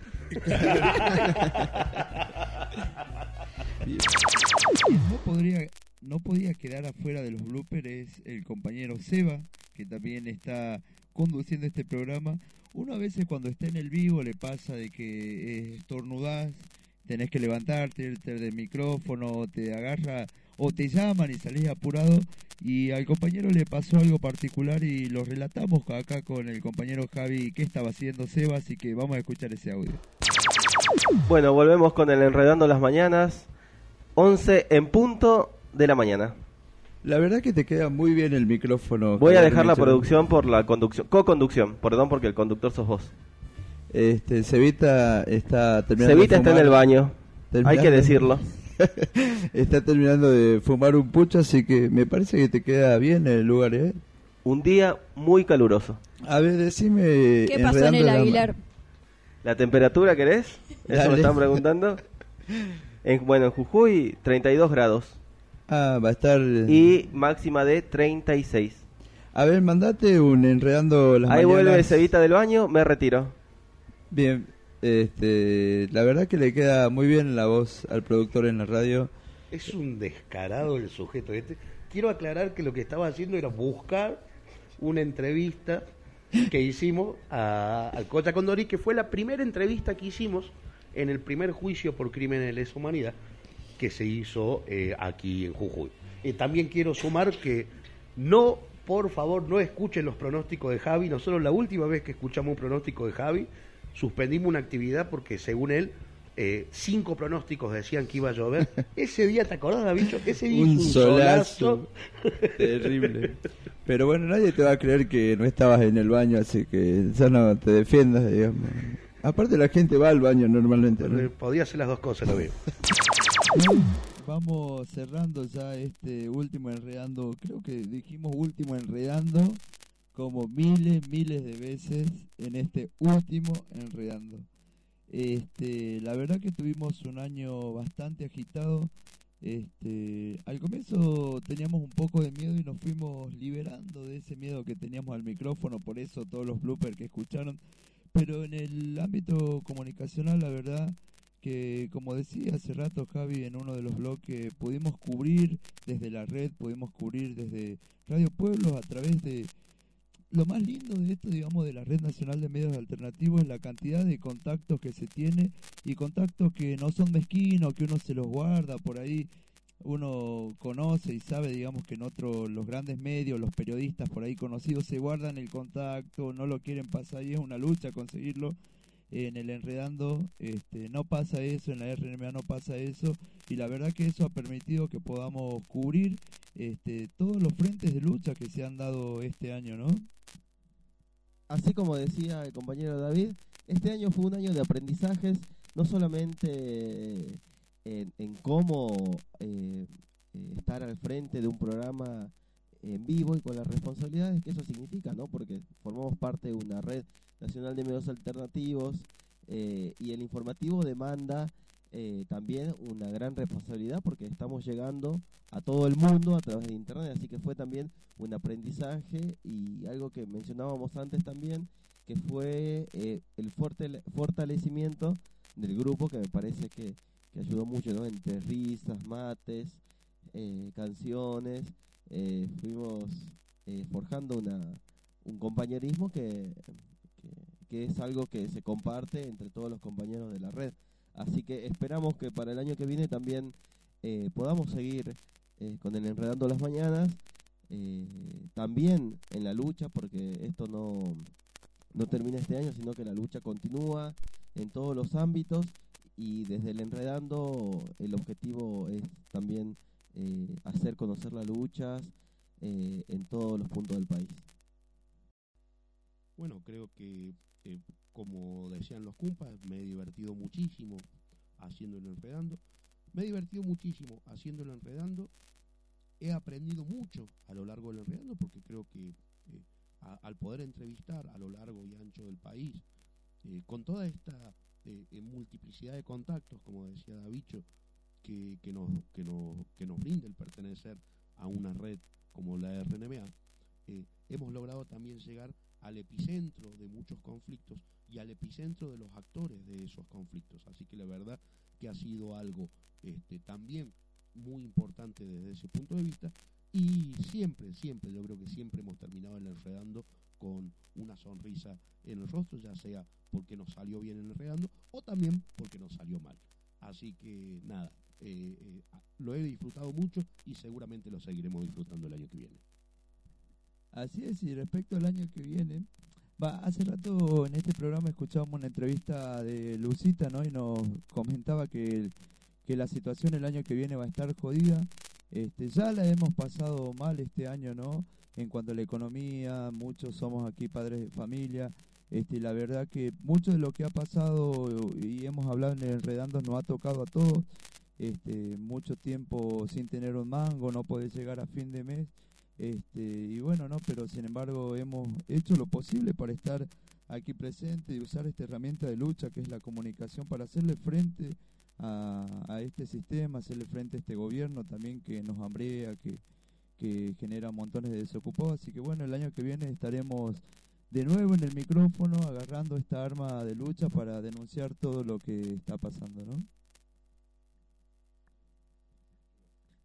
Y no podría no podía quedar afuera de los bloopers es el compañero Seba que también está conduciendo este programa uno a veces cuando está en el vivo le pasa de que eh, estornudás tenés que levantarte irte del micrófono te agarra o te llaman y salís apurado y al compañero le pasó algo particular y lo relatamos acá con el compañero Javi qué estaba haciendo Seba así que vamos a escuchar ese audio Bueno, volvemos con el Enredando las Mañanas. 11 en punto de la mañana. La verdad que te queda muy bien el micrófono. Voy a dejar la producción por la conducción, co-conducción, perdón porque el conductor sos vos. Este, Cevita está terminando Cevita de está en el baño, hay que decirlo. está terminando de fumar un pucho, así que me parece que te queda bien el lugar, ¿eh? Un día muy caluroso. A ver, decime... ¿Qué pasó en el la- Aguilar? ¿La temperatura querés? Eso Dale. me están preguntando. En, bueno, en Jujuy 32 grados Ah, va a estar... y máxima de 36. A ver, mandate un enredando las Ahí vuelve mañanas. Cevita del baño, me retiro. Bien, este, la verdad que le queda muy bien la voz al productor en la radio. Es un descarado el sujeto este. Quiero aclarar que lo que estaba haciendo era buscar una entrevista que hicimos a, al Cocha Condori, que fue la primera entrevista que hicimos en el primer juicio por crímenes de lesa humanidad que se hizo eh, aquí en Jujuy. Eh, también quiero sumar que no, por favor, no escuchen los pronósticos de Javi. Nosotros la última vez que escuchamos un pronóstico de Javi, suspendimos una actividad porque según él, eh, cinco pronósticos decían que iba a llover. Ese día, ¿te acordás, bicho? Ese día un un solazo solazo. terrible. Pero bueno, nadie te va a creer que no estabas en el baño, así que ya no te defiendas, digamos. Aparte la gente va al baño normalmente. ¿no? Podía hacer las dos cosas, lo veo. Vamos cerrando ya este último enredando, creo que dijimos último enredando como miles, miles de veces en este último enredando. Este, la verdad que tuvimos un año bastante agitado. Este, al comienzo teníamos un poco de miedo y nos fuimos liberando de ese miedo que teníamos al micrófono, por eso todos los bloopers que escucharon. Pero en el ámbito comunicacional, la verdad que, como decía hace rato Javi en uno de los bloques, pudimos cubrir desde la red, pudimos cubrir desde Radio Pueblos a través de... Lo más lindo de esto, digamos, de la Red Nacional de Medios Alternativos es la cantidad de contactos que se tiene y contactos que no son mezquinos, que uno se los guarda por ahí. Uno conoce y sabe, digamos, que en otros, los grandes medios, los periodistas por ahí conocidos se guardan el contacto, no lo quieren pasar y es una lucha conseguirlo en el Enredando este, no pasa eso, en la RNMA no pasa eso, y la verdad que eso ha permitido que podamos cubrir este, todos los frentes de lucha que se han dado este año, ¿no? Así como decía el compañero David, este año fue un año de aprendizajes, no solamente en, en cómo eh, eh, estar al frente de un programa en vivo y con las responsabilidades que eso significa, ¿no? Porque formamos parte de una red nacional de medios alternativos eh, y el informativo demanda eh, también una gran responsabilidad porque estamos llegando a todo el mundo a través de internet, así que fue también un aprendizaje y algo que mencionábamos antes también, que fue eh, el fuerte fortalecimiento del grupo que me parece que, que ayudó mucho, ¿no? Entre risas, mates, eh, canciones, eh, fuimos eh, forjando una, un compañerismo que, que es algo que se comparte entre todos los compañeros de la red. Así que esperamos que para el año que viene también eh, podamos seguir eh, con el Enredando las Mañanas, eh, también en la lucha, porque esto no, no termina este año, sino que la lucha continúa en todos los ámbitos y desde el Enredando el objetivo es también eh, hacer conocer las luchas en todos los puntos del país. Bueno, creo que, como decían los cumpas, me he divertido muchísimo haciéndolo enredando. Me he divertido muchísimo haciéndolo enredando. He aprendido mucho a lo largo del enredando porque creo que eh, al poder entrevistar a lo largo y ancho del país, eh, con toda esta eh, multiplicidad de contactos, como decía Davicho, que, nos, que, nos, que nos brinda el pertenecer a una red como la RNMA, hemos logrado también llegar al epicentro de muchos conflictos y al epicentro de los actores de esos conflictos. Así que la verdad que ha sido algo este, también muy importante desde ese punto de vista y siempre, siempre, yo creo que siempre hemos terminado el enredando con una sonrisa en el rostro, ya sea porque nos salió bien el enredando o también porque nos salió mal. Así que nada, eh, eh, lo he disfrutado mucho y seguramente lo seguiremos disfrutando el año que viene. Así es, y respecto al año que viene, hace rato en este programa escuchábamos una entrevista de Lucita, ¿no? Y nos comentaba que, que la situación el año que viene va a estar jodida. Este, ya la hemos pasado mal este año, ¿no? En cuanto a la economía, muchos somos aquí padres de familia. Este, la verdad que mucho de lo que ha pasado y hemos hablado en Enredando nos ha tocado a todos. Este, mucho tiempo sin tener un mango, no poder llegar a fin de mes. Este, y bueno, no, pero sin embargo hemos hecho lo posible para estar aquí presente y usar esta herramienta de lucha que es la comunicación para hacerle frente a, a este sistema, hacerle frente a este gobierno también que nos hambrea, que, que genera montones de desocupados. Así que bueno, el año que viene estaremos de nuevo en el micrófono agarrando esta arma de lucha para denunciar todo lo que está pasando, ¿no?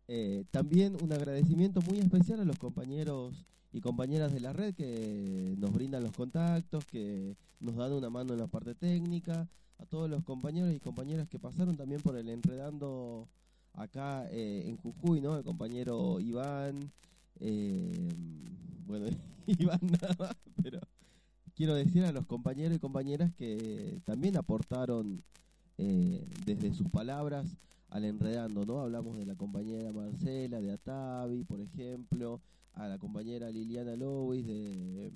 Eh, también un agradecimiento muy especial a los compañeros y compañeras de la red que nos brindan los contactos, que nos dan una mano en la parte técnica, a todos los compañeros y compañeras que pasaron también por el enredando acá eh, en Jujuy, ¿no? El compañero Iván, eh, bueno, Iván nada más, pero quiero decir a los compañeros y compañeras que también aportaron eh, desde sus palabras al enredando, ¿no? Hablamos de la compañera Marcela, de Atavi, por ejemplo, a la compañera Liliana Lois, de,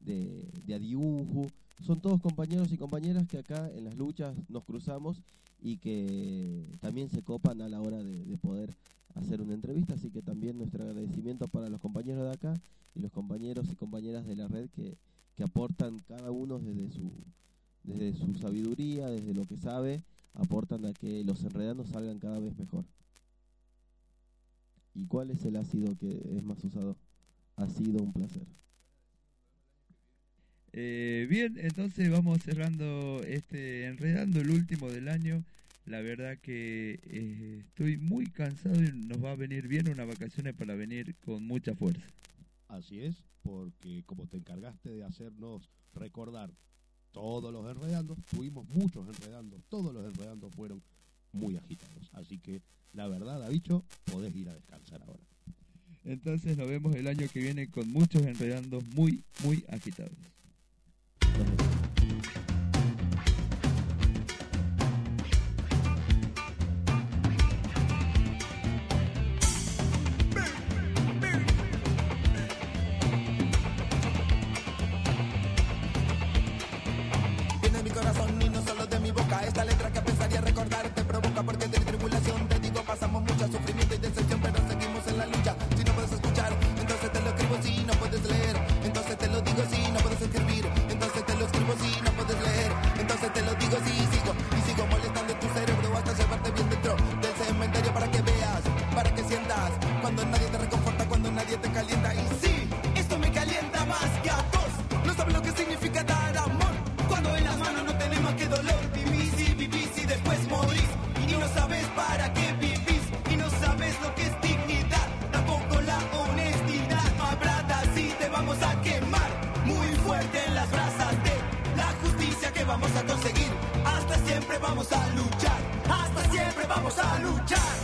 de, de Adiunju. Son todos compañeros y compañeras que acá en las luchas nos cruzamos y que también se copan a la hora de, de poder hacer una entrevista, así que también nuestro agradecimiento para los compañeros de acá y los compañeros y compañeras de la red que, que aportan cada uno desde su, desde su sabiduría, desde lo que sabe, aportan a que los enredanos salgan cada vez mejor. ¿Y cuál es el ácido que es más usado? Ha sido un placer. Eh, bien, entonces vamos cerrando este, enredando el último del año. La verdad que eh, estoy muy cansado y nos va a venir bien unas vacaciones para venir con mucha fuerza. Así es, porque como te encargaste de hacernos recordar todos los enredandos, tuvimos muchos enredandos, todos los enredandos fueron muy agitados. Así que la verdad, Davicho, podés ir a descansar ahora. Entonces nos vemos el año que viene con muchos enredandos muy, muy agitados. Y sí, esto me calienta más que a todos. No sabes lo que significa dar amor. Cuando en las manos no tenemos que dolor. Vivís y vivís y después morís. Y no sabes para qué vivís. Y no sabes lo que es dignidad. Tampoco la honestidad. Habrá así te vamos a quemar. Muy fuerte en las brasas de la justicia que vamos a conseguir. Hasta siempre vamos a luchar. Hasta siempre vamos a luchar.